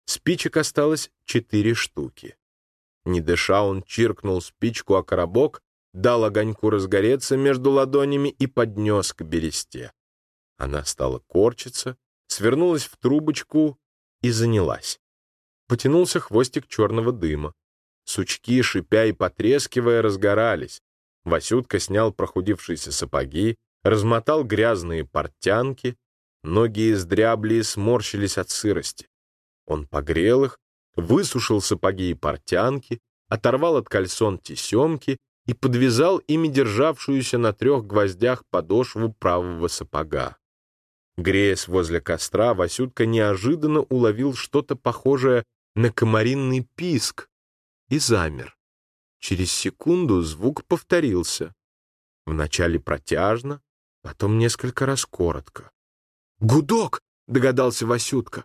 Спичек осталось четыре штуки. Не дыша, он чиркнул спичку о коробок, дал огоньку разгореться между ладонями и поднес к бересте. Она стала корчиться, свернулась в трубочку и занялась. Потянулся хвостик черного дыма. Сучки, шипя и потрескивая, разгорались. Васютка снял прохудившиеся сапоги, размотал грязные портянки, ноги издрябли и сморщились от сырости. Он погрел их, высушил сапоги и портянки, оторвал от кальсон тесемки и подвязал ими державшуюся на трех гвоздях подошву правого сапога. Греясь возле костра, Васютка неожиданно уловил что-то похожее на комаринный писк и замер. Через секунду звук повторился. Вначале протяжно, потом несколько раз коротко. «Гудок!» — догадался Васютка.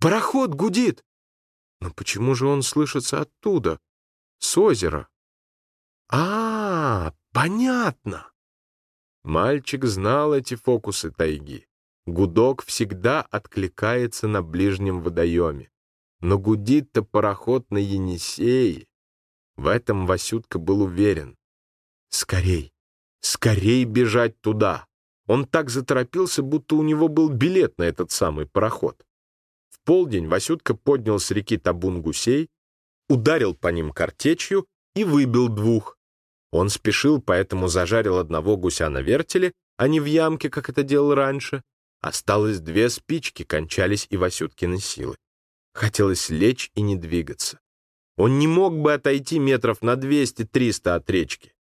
«Пароход гудит!» Но почему же он слышится оттуда, с озера? А, -а, понятно. Мальчик знал эти фокусы тайги. Гудок всегда откликается на ближнем водоеме. Но гудит-то пароход на Енисее. В этом Васютка был уверен. Скорей, скорей бежать туда. Он так заторопился, будто у него был билет на этот самый пароход. В полдень Васютка поднял с реки табун гусей, ударил по ним картечью и выбил двух. Он спешил, поэтому зажарил одного гуся на вертеле, а не в ямке, как это делал раньше, Осталось две спички, кончались и Васюткины силы. Хотелось лечь и не двигаться. Он не мог бы отойти метров на 200-300 от речки.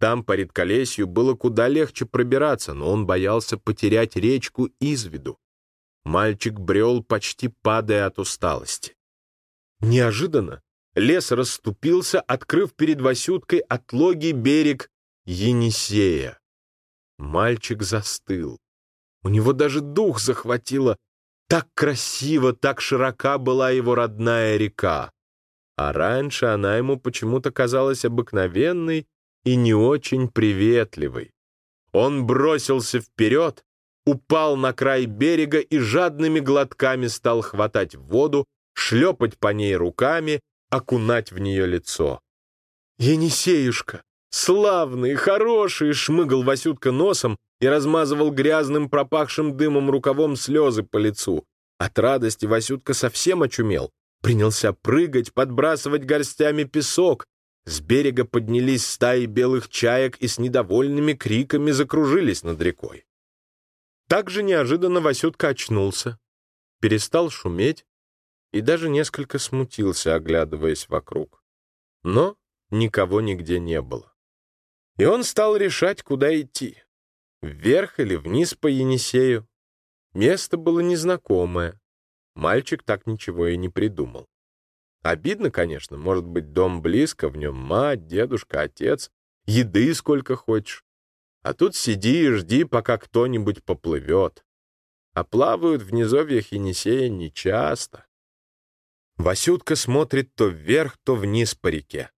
Там по редколесью было куда легче пробираться, но он боялся потерять речку из виду. Мальчик брел, почти падая от усталости. Неожиданно лес расступился, открыв перед Васюткой отлогий берег Енисея. Мальчик застыл. У него даже дух захватило. Так красиво, так широка была его родная река. А раньше она ему почему-то казалась обыкновенной и не очень приветливой. Он бросился вперед, упал на край берега и жадными глотками стал хватать воду, шлепать по ней руками, окунать в нее лицо. «Енисеюшка! Славный, хороший!» — шмыгал Васютка носом, и размазывал грязным пропахшим дымом рукавом слезы по лицу. От радости Васютка совсем очумел. Принялся прыгать, подбрасывать горстями песок. С берега поднялись стаи белых чаек и с недовольными криками закружились над рекой. Так же неожиданно Васютка очнулся, перестал шуметь и даже несколько смутился, оглядываясь вокруг. Но никого нигде не было. И он стал решать, куда идти. Вверх или вниз по Енисею. Место было незнакомое. Мальчик так ничего и не придумал. Обидно, конечно, может быть, дом близко, в нем мать, дедушка, отец, еды сколько хочешь. А тут сиди и жди, пока кто-нибудь поплывет. А плавают в низовьях Енисея нечасто. Васютка смотрит то вверх, то вниз по реке.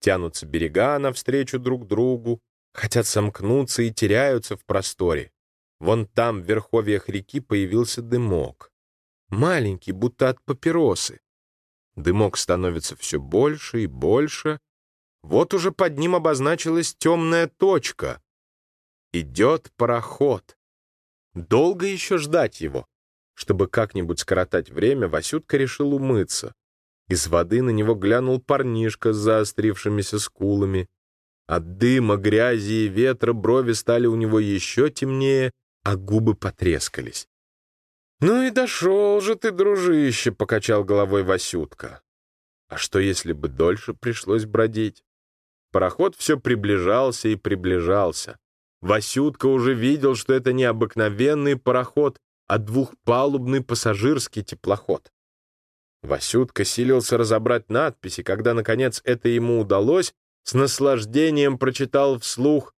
Тянутся берега навстречу друг другу, хотят сомкнуться и теряются в просторе. Вон там, в верховьях реки, появился дымок. Маленький, будто от папиросы. Дымок становится все больше и больше. Вот уже под ним обозначилась темная точка. Идет пароход. Долго еще ждать его. Чтобы как-нибудь скоротать время, Васютка решил умыться. Из воды на него глянул парнишка с заострившимися скулами. От дыма, грязи и ветра брови стали у него еще темнее, а губы потрескались. «Ну и дошел же ты, дружище!» — покачал головой Васютка. «А что, если бы дольше пришлось бродить?» Пароход все приближался и приближался. Васютка уже видел, что это не обыкновенный пароход, а двухпалубный пассажирский теплоход. Васютка силился разобрать надписи, когда, наконец, это ему удалось, с наслаждением прочитал вслух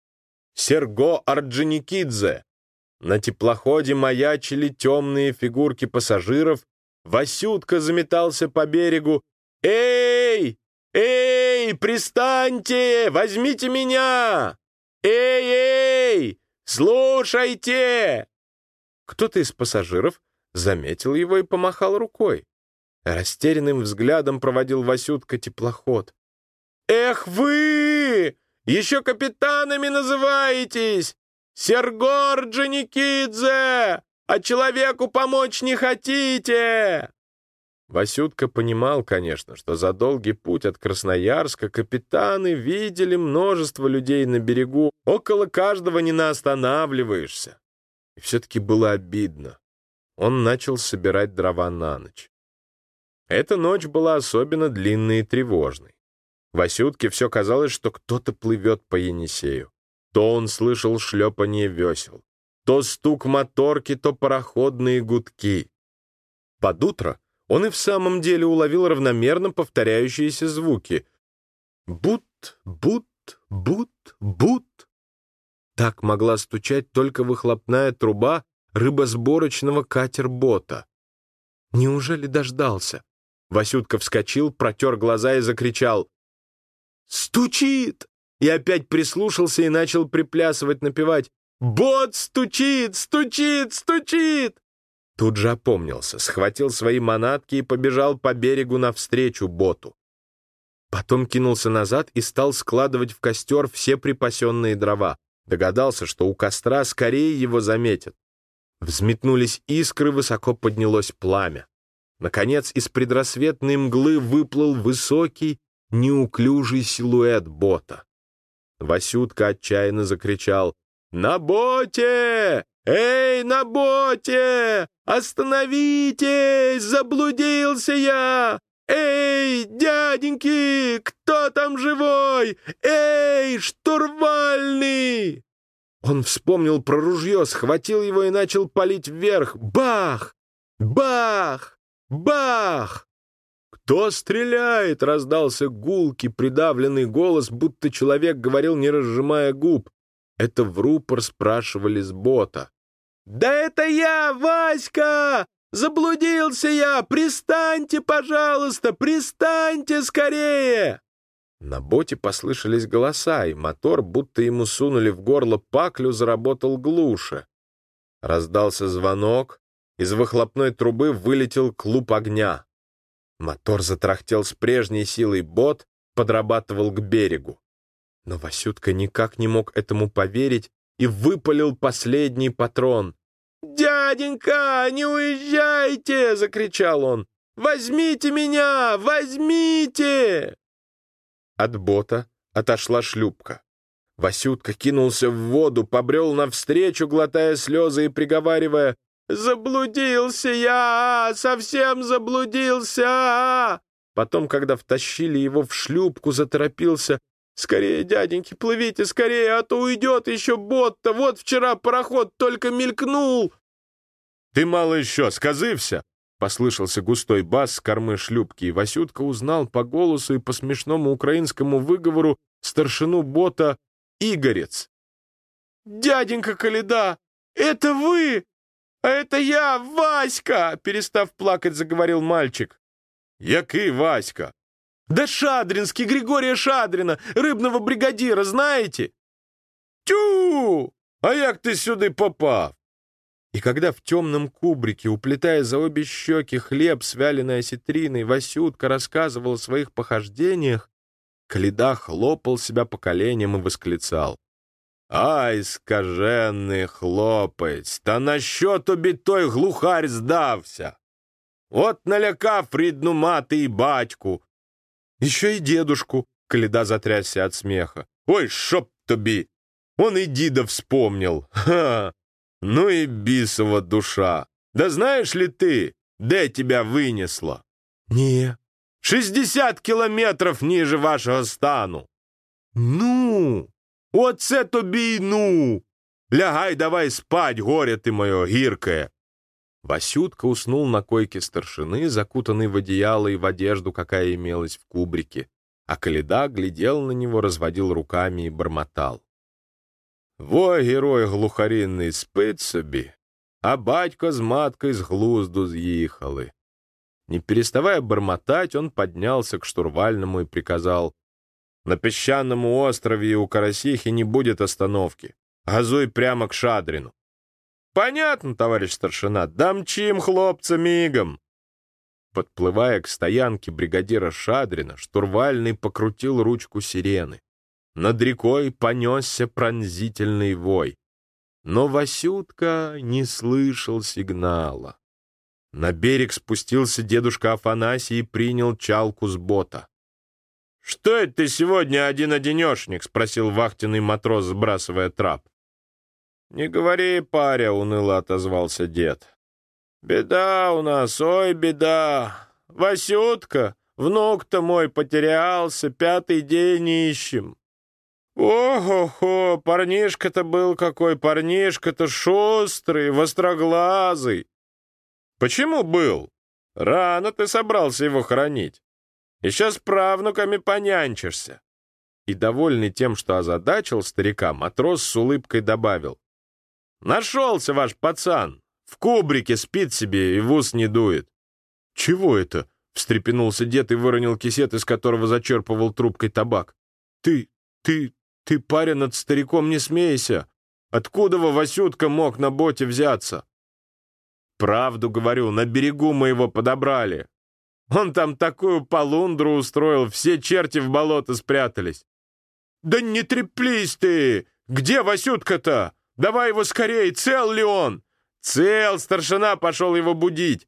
«Серго Орджоникидзе». На теплоходе маячили темные фигурки пассажиров, Васютка заметался по берегу. «Эй! «Эй, пристаньте! Возьмите меня! Эй, эй! Слушайте!» Кто-то из пассажиров заметил его и помахал рукой. Растерянным взглядом проводил Васютка теплоход. «Эх вы! Еще капитанами называетесь! Сергор Джаникидзе! А человеку помочь не хотите!» Васютка понимал, конечно, что за долгий путь от Красноярска капитаны видели множество людей на берегу, около каждого не наостанавливаешься. И все-таки было обидно. Он начал собирать дрова на ночь. Эта ночь была особенно длинной и тревожной. Васютке все казалось, что кто-то плывет по Енисею. То он слышал шлепание весел, то стук моторки, то пароходные гудки. Под утро он и в самом деле уловил равномерно повторяющиеся звуки. Бут, бут, бут, бут. Так могла стучать только выхлопная труба рыбосборочного катербота. Неужели дождался? Васютка вскочил, протер глаза и закричал. «Стучит!» И опять прислушался и начал приплясывать, напевать. «Бот стучит, стучит, стучит!» Тут же опомнился, схватил свои манатки и побежал по берегу навстречу боту. Потом кинулся назад и стал складывать в костер все припасенные дрова. Догадался, что у костра скорее его заметят. Взметнулись искры, высоко поднялось пламя. Наконец, из предрассветной мглы выплыл высокий, неуклюжий силуэт бота. Васютка отчаянно закричал «На боте! Эй, на боте! Остановитесь! Заблудился я! Эй, дяденьки, кто там живой? Эй, штурвальный!» Он вспомнил про ружье, схватил его и начал палить вверх. Бах! Бах! Бах! «Кто стреляет?» — раздался гулкий, придавленный голос, будто человек говорил, не разжимая губ. Это в рупор спрашивали с бота. «Да это я, Васька! Заблудился я! Пристаньте, пожалуйста! Пристаньте скорее!» На боте послышались голоса, и мотор, будто ему сунули в горло паклю, заработал глуше. Раздался звонок, из выхлопной трубы вылетел клуб огня. Мотор затрахтел с прежней силой, бот подрабатывал к берегу. Но Васютка никак не мог этому поверить и выпалил последний патрон. «Дяденька, не уезжайте!» — закричал он. «Возьмите меня! Возьмите!» От бота отошла шлюпка. Васютка кинулся в воду, побрел навстречу, глотая слезы и приговаривая «Заблудился я! Совсем заблудился!» Потом, когда втащили его в шлюпку, заторопился «Скорее, дяденьки, плывите скорее, а то уйдет еще бот-то! Вот вчера пароход только мелькнул!» «Ты мало еще, сказывся!» Послышался густой бас с кормы шлюпки, и Васютка узнал по голосу и по смешному украинскому выговору старшину бота Игорец. «Дяденька Каледа, это вы!» «А это я, Васька!» — перестав плакать, заговорил мальчик. «Який Васька?» «Да Шадринский, Григория Шадрина, рыбного бригадира, знаете?» «Тю! А як ты сюда попав?» И когда в темном кубрике, уплетая за обе щеки хлеб с вяленой осетриной, Васютка рассказывал о своих похождениях, Каледа хлопал себя по коленям и восклицал. Ай, скажений хлопець, та на що тобі той глухарь здався? От налякав рідну мати і батьку. Еще и дедушку, Каледа затрясся от смеха. Ой, чтоб тобі! Он и дида вспомнил. Ха! Ну и бисова душа. Да знаешь ли ты, где тебя вынесло? Не. Шестьдесят километров ниже вашего стану. Ну, Оце тобі й ну! Лягай давай спать, горе ты мое гиркое!» Васютка уснул на койке старшины, закутанный в одеяло и в одежду, какая имелась в кубрике, а Каледа глядел на него, разводил руками и бормотал. «Во, герой глухаринний, спить собі, а батько з маткою з глузду з'їхали. Не переставая бормотать, он поднялся к штурвальному и приказал. «На песчаном острове у Карасихи не будет остановки. Газуй прямо к Шадрину». «Понятно, товарищ старшина, дамчим хлопца мигом». Подплывая к стоянке бригадира Шадрина, штурвальный покрутил ручку сирены. Над рекой понесся пронзительный вой. Но Васютка не слышал сигнала. На берег спустился дедушка Афанасий и принял чалку с бота. «Что это ты сегодня один-одинешник?» — спросил вахтенный матрос, сбрасывая трап. «Не говори, паря», — уныло отозвался дед. «Беда у нас, ой, беда! Васютка, внук-то мой потерялся, пятый день ищем. Ого-го, парнишка-то был какой, парнишка-то шустрый, востроглазый. Почему был? Рано ты собрался его хоронить. И сейчас правнуками понянчишься. И, довольный тем, что озадачил старика, матрос с улыбкой добавил. «Нашелся ваш пацан. В кубрике спит себе и в ус не дует». «Чего это?» — встрепенулся дед и выронил кисет, из которого зачерпывал трубкой табак. «Ты, ты, ты, паря, над стариком не смейся. Откуда Васютка мог на боте взяться?» Правду говорю, на берегу мы его подобрали. Он там такую полундру устроил, все черти в болото спрятались. Да не треплись ты! Где Васютка-то? Давай его скорее, цел ли он? Цел, старшина пошел его будить.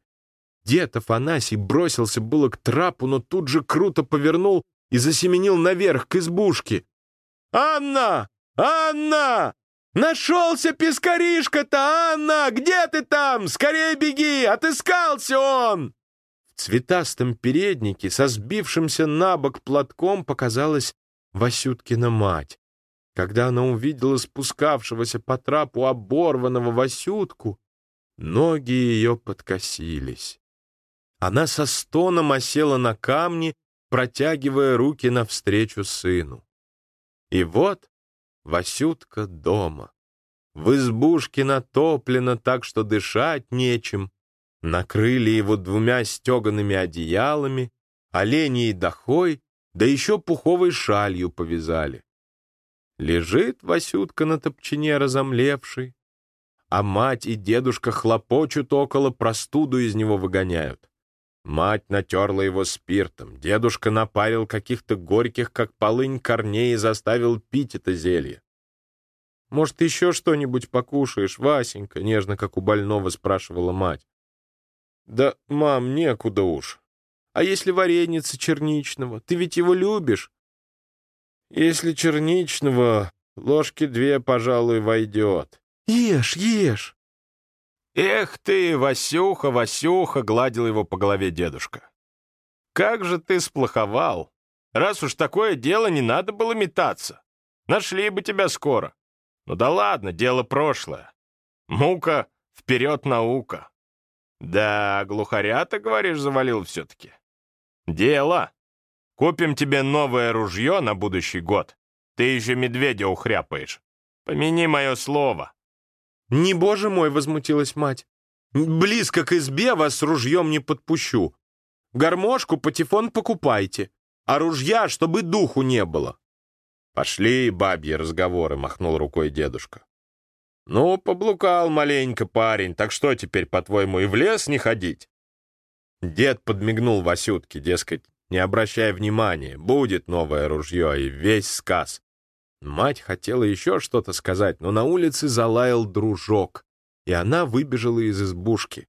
Дед Афанасий бросился было к трапу, но тут же круто повернул и засеменил наверх к избушке. «Анна! Анна! «Нашелся пескаришка-то, Анна! Где ты там? Скорее беги! Отыскался он!» Цветастом переднике со сбившимся на бок платком показалась Васюткина мать. Когда она увидела спускавшегося по трапу оборванного Васютку, ноги ее подкосились. Она со стоном осела на камни, протягивая руки навстречу сыну. И вот Васютка дома. В избушке натоплено так, что дышать нечем. Накрыли его двумя стегаными одеялами, оленей дохой, да еще пуховой шалью повязали. Лежит Васютка на топчине разомлевший, а мать и дедушка хлопочут около, простуду из него выгоняют. Мать натерла его спиртом, дедушка напарил каких-то горьких, как полынь, корней и заставил пить это зелье. «Может, еще что-нибудь покушаешь, Васенька?» — нежно, как у больного, спрашивала мать. «Да, мам, некуда уж. А если вареница черничного? Ты ведь его любишь?» «Если черничного, ложки две, пожалуй, войдет». «Ешь, ешь!» «Эх ты, Васюха, Васюха!» — гладил его по голове дедушка. «Как же ты сплоховал! Раз уж такое дело, не надо было метаться. Нашли бы тебя скоро. Ну да ладно, дело прошлое. Мука, вперед наука. Да, глухаря, ты говоришь, завалил все-таки. Дело. Купим тебе новое ружье на будущий год. Ты еще медведя ухряпаешь. Помяни мое слово. «Не, боже мой!» — возмутилась мать. «Близко к избе вас с ружьем не подпущу. Гармошку, патефон покупайте, а ружья, чтобы духу не было». «Пошли, бабьи разговоры», — махнул рукой дедушка. «Ну, поблукал маленько парень, так что теперь, по-твоему, и в лес не ходить?» Дед подмигнул Васютке, дескать, не обращая внимания, будет новое ружье и весь сказ. Мать хотела еще что-то сказать, но на улице залаял дружок, и она выбежала из избушки.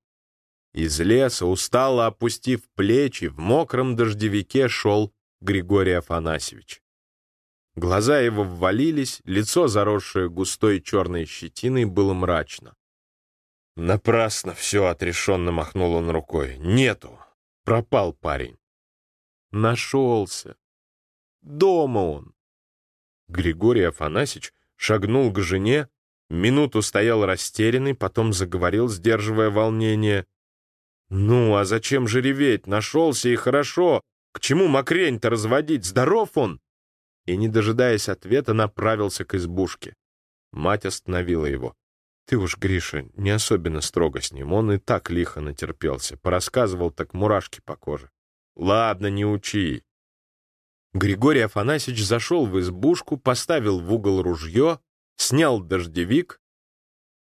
Из леса, устало опустив плечи, в мокром дождевике шел Григорий Афанасьевич. Глаза его ввалились, лицо, заросшее густой черной щетиной, было мрачно. Напрасно все отрешенно махнул он рукой. Нету. Пропал парень. Нашелся. Дома он. Григорий Афанасьевич шагнул к жене, минуту стоял растерянный, потом заговорил, сдерживая волнение. «Ну, а зачем же реветь? Нашелся и хорошо. К чему мокрень-то разводить? Здоров он!» И, не дожидаясь ответа, направился к избушке. Мать остановила его. Ты уж, Гриша, не особенно строго с ним. Он и так лихо натерпелся. Порассказывал, так мурашки по коже. Ладно, не учи. Григорий Афанасьевич зашел в избушку, поставил в угол ружье, снял дождевик.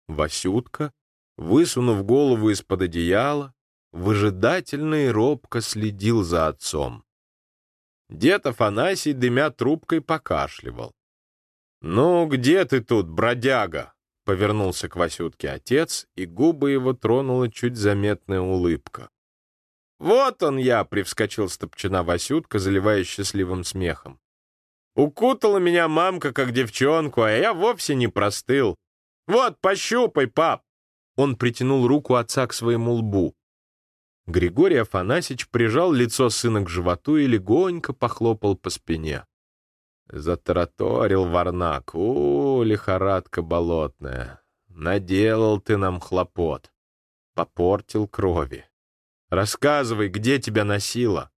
Васютка, высунув голову из-под одеяла, выжидательно и робко следил за отцом. Дед Афанасий, дымя трубкой, покашливал. «Ну, где ты тут, бродяга?» — повернулся к Васютке отец, и губы его тронула чуть заметная улыбка. «Вот он я!» — привскочил стопчина Васютка, заливая счастливым смехом. «Укутала меня мамка, как девчонку, а я вовсе не простыл. Вот, пощупай, пап!» Он притянул руку отца к своему лбу. Григорий Афанасьевич прижал лицо сына к животу и легонько похлопал по спине. Затараторил Варнак. «У, лихорадка болотная, наделал ты нам хлопот, попортил крови. Рассказывай, где тебя носило?»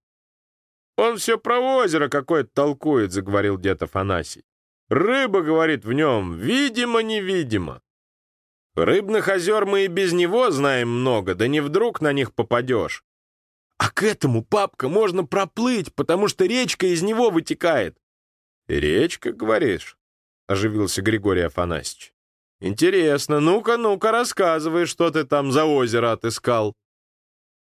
«Он все про озеро какое-то толкует», — заговорил дед Афанасий. «Рыба, говорит, в нем, видимо-невидимо. Рыбных озер мы и без него знаем много, да не вдруг на них попадешь. А к этому, папка, можно проплыть, потому что речка из него вытекает. «Речка, говоришь?» — оживился Григорий Афанасьевич. «Интересно, ну-ка, ну-ка, рассказывай, что ты там за озеро отыскал».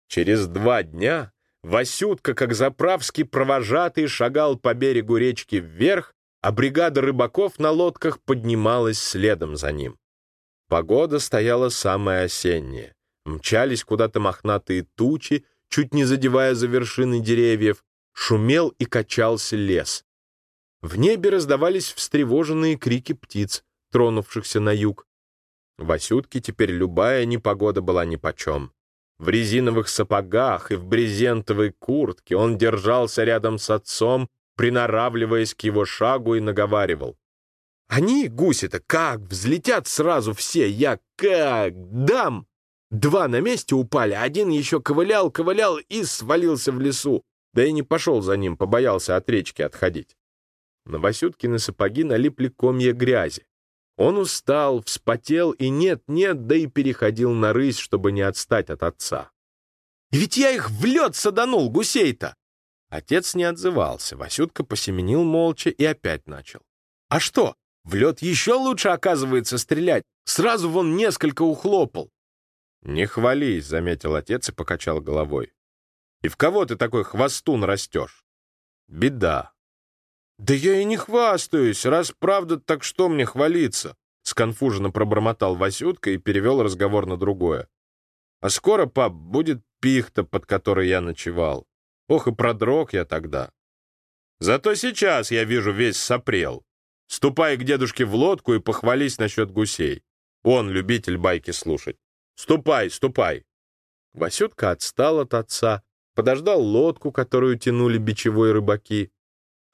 Через два дня Васютка, как заправский провожатый, шагал по берегу речки вверх, а бригада рыбаков на лодках поднималась следом за ним. Погода стояла самая осенняя. Мчались куда-то мохнатые тучи, чуть не задевая за вершины деревьев, шумел и качался лес. В небе раздавались встревоженные крики птиц, тронувшихся на юг. Васютке теперь любая непогода была нипочем. В резиновых сапогах и в брезентовой куртке он держался рядом с отцом, приноравливаясь к его шагу и наговаривал. Они, гуси-то, как взлетят сразу все, я как дам! Два на месте упали, один еще ковылял, ковылял и свалился в лесу. Да и не пошел за ним, побоялся от речки отходить. На Васюткины сапоги налипли комья грязи. Он устал, вспотел и нет-нет, да и переходил на рысь, чтобы не отстать от отца. «Ведь я их в лед саданул, гусей-то!» Отец не отзывался, Васютка посеменил молча и опять начал. «А что, в лед еще лучше, оказывается, стрелять. Сразу вон несколько ухлопал. «Не хвались», — заметил отец и покачал головой. «И в кого ты такой хвостун растешь?» «Беда». «Да я и не хвастаюсь. Раз правда, так что мне хвалиться?» Сконфуженно пробормотал Васютка и перевел разговор на другое. «А скоро, пап, будет пихта, под которой я ночевал. Ох, и продрог я тогда. Зато сейчас я вижу весь сопрел. Ступай к дедушке в лодку и похвались насчет гусей. Он любитель байки слушать. Ступай, ступай. Васютка отстал от отца, подождал лодку, которую тянули бичевой рыбаки.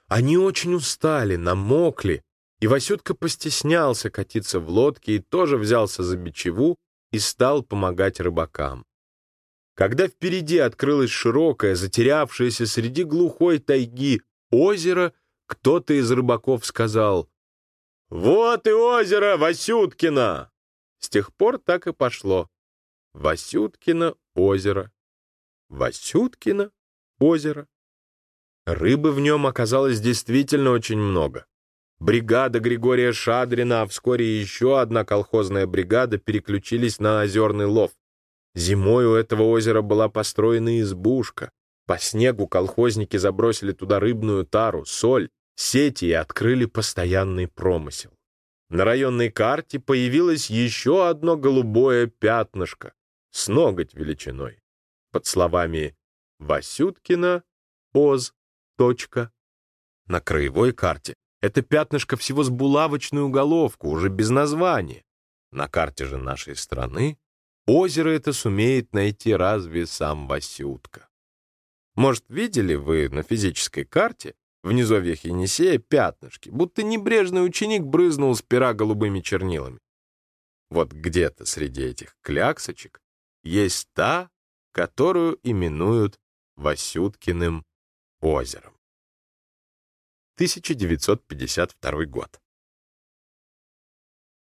Они очень устали, намокли, и Васютка постеснялся катиться в лодке и тоже взялся за бичеву и стал помогать рыбакам. Когда впереди открылось широкое, затерявшееся среди глухой тайги озеро, кто-то из рыбаков сказал «Вот и озеро Васюткино!» С тех пор так и пошло. Васюткино озеро. Васюткино озеро. Рыбы в нем оказалось действительно очень много. Бригада Григория Шадрина, а вскоре еще одна колхозная бригада переключились на озерный лов. Зимой у этого озера была построена избушка. По снегу колхозники забросили туда рыбную тару, соль, сети и открыли постоянный промысел. На районной карте появилось еще одно голубое пятнышко с ноготь величиной. Под словами «Васюткина», «Оз», «Точка». На краевой карте это пятнышко всего с булавочную головку, уже без названия. На карте же нашей страны озеро это сумеет найти разве сам Васютка. Может, видели вы на физической карте в низовьях Енисея пятнышки, будто небрежный ученик брызнул с пера голубыми чернилами. Вот где-то среди этих кляксочек есть та, которую именуют Васюткиным озером. 1952 год.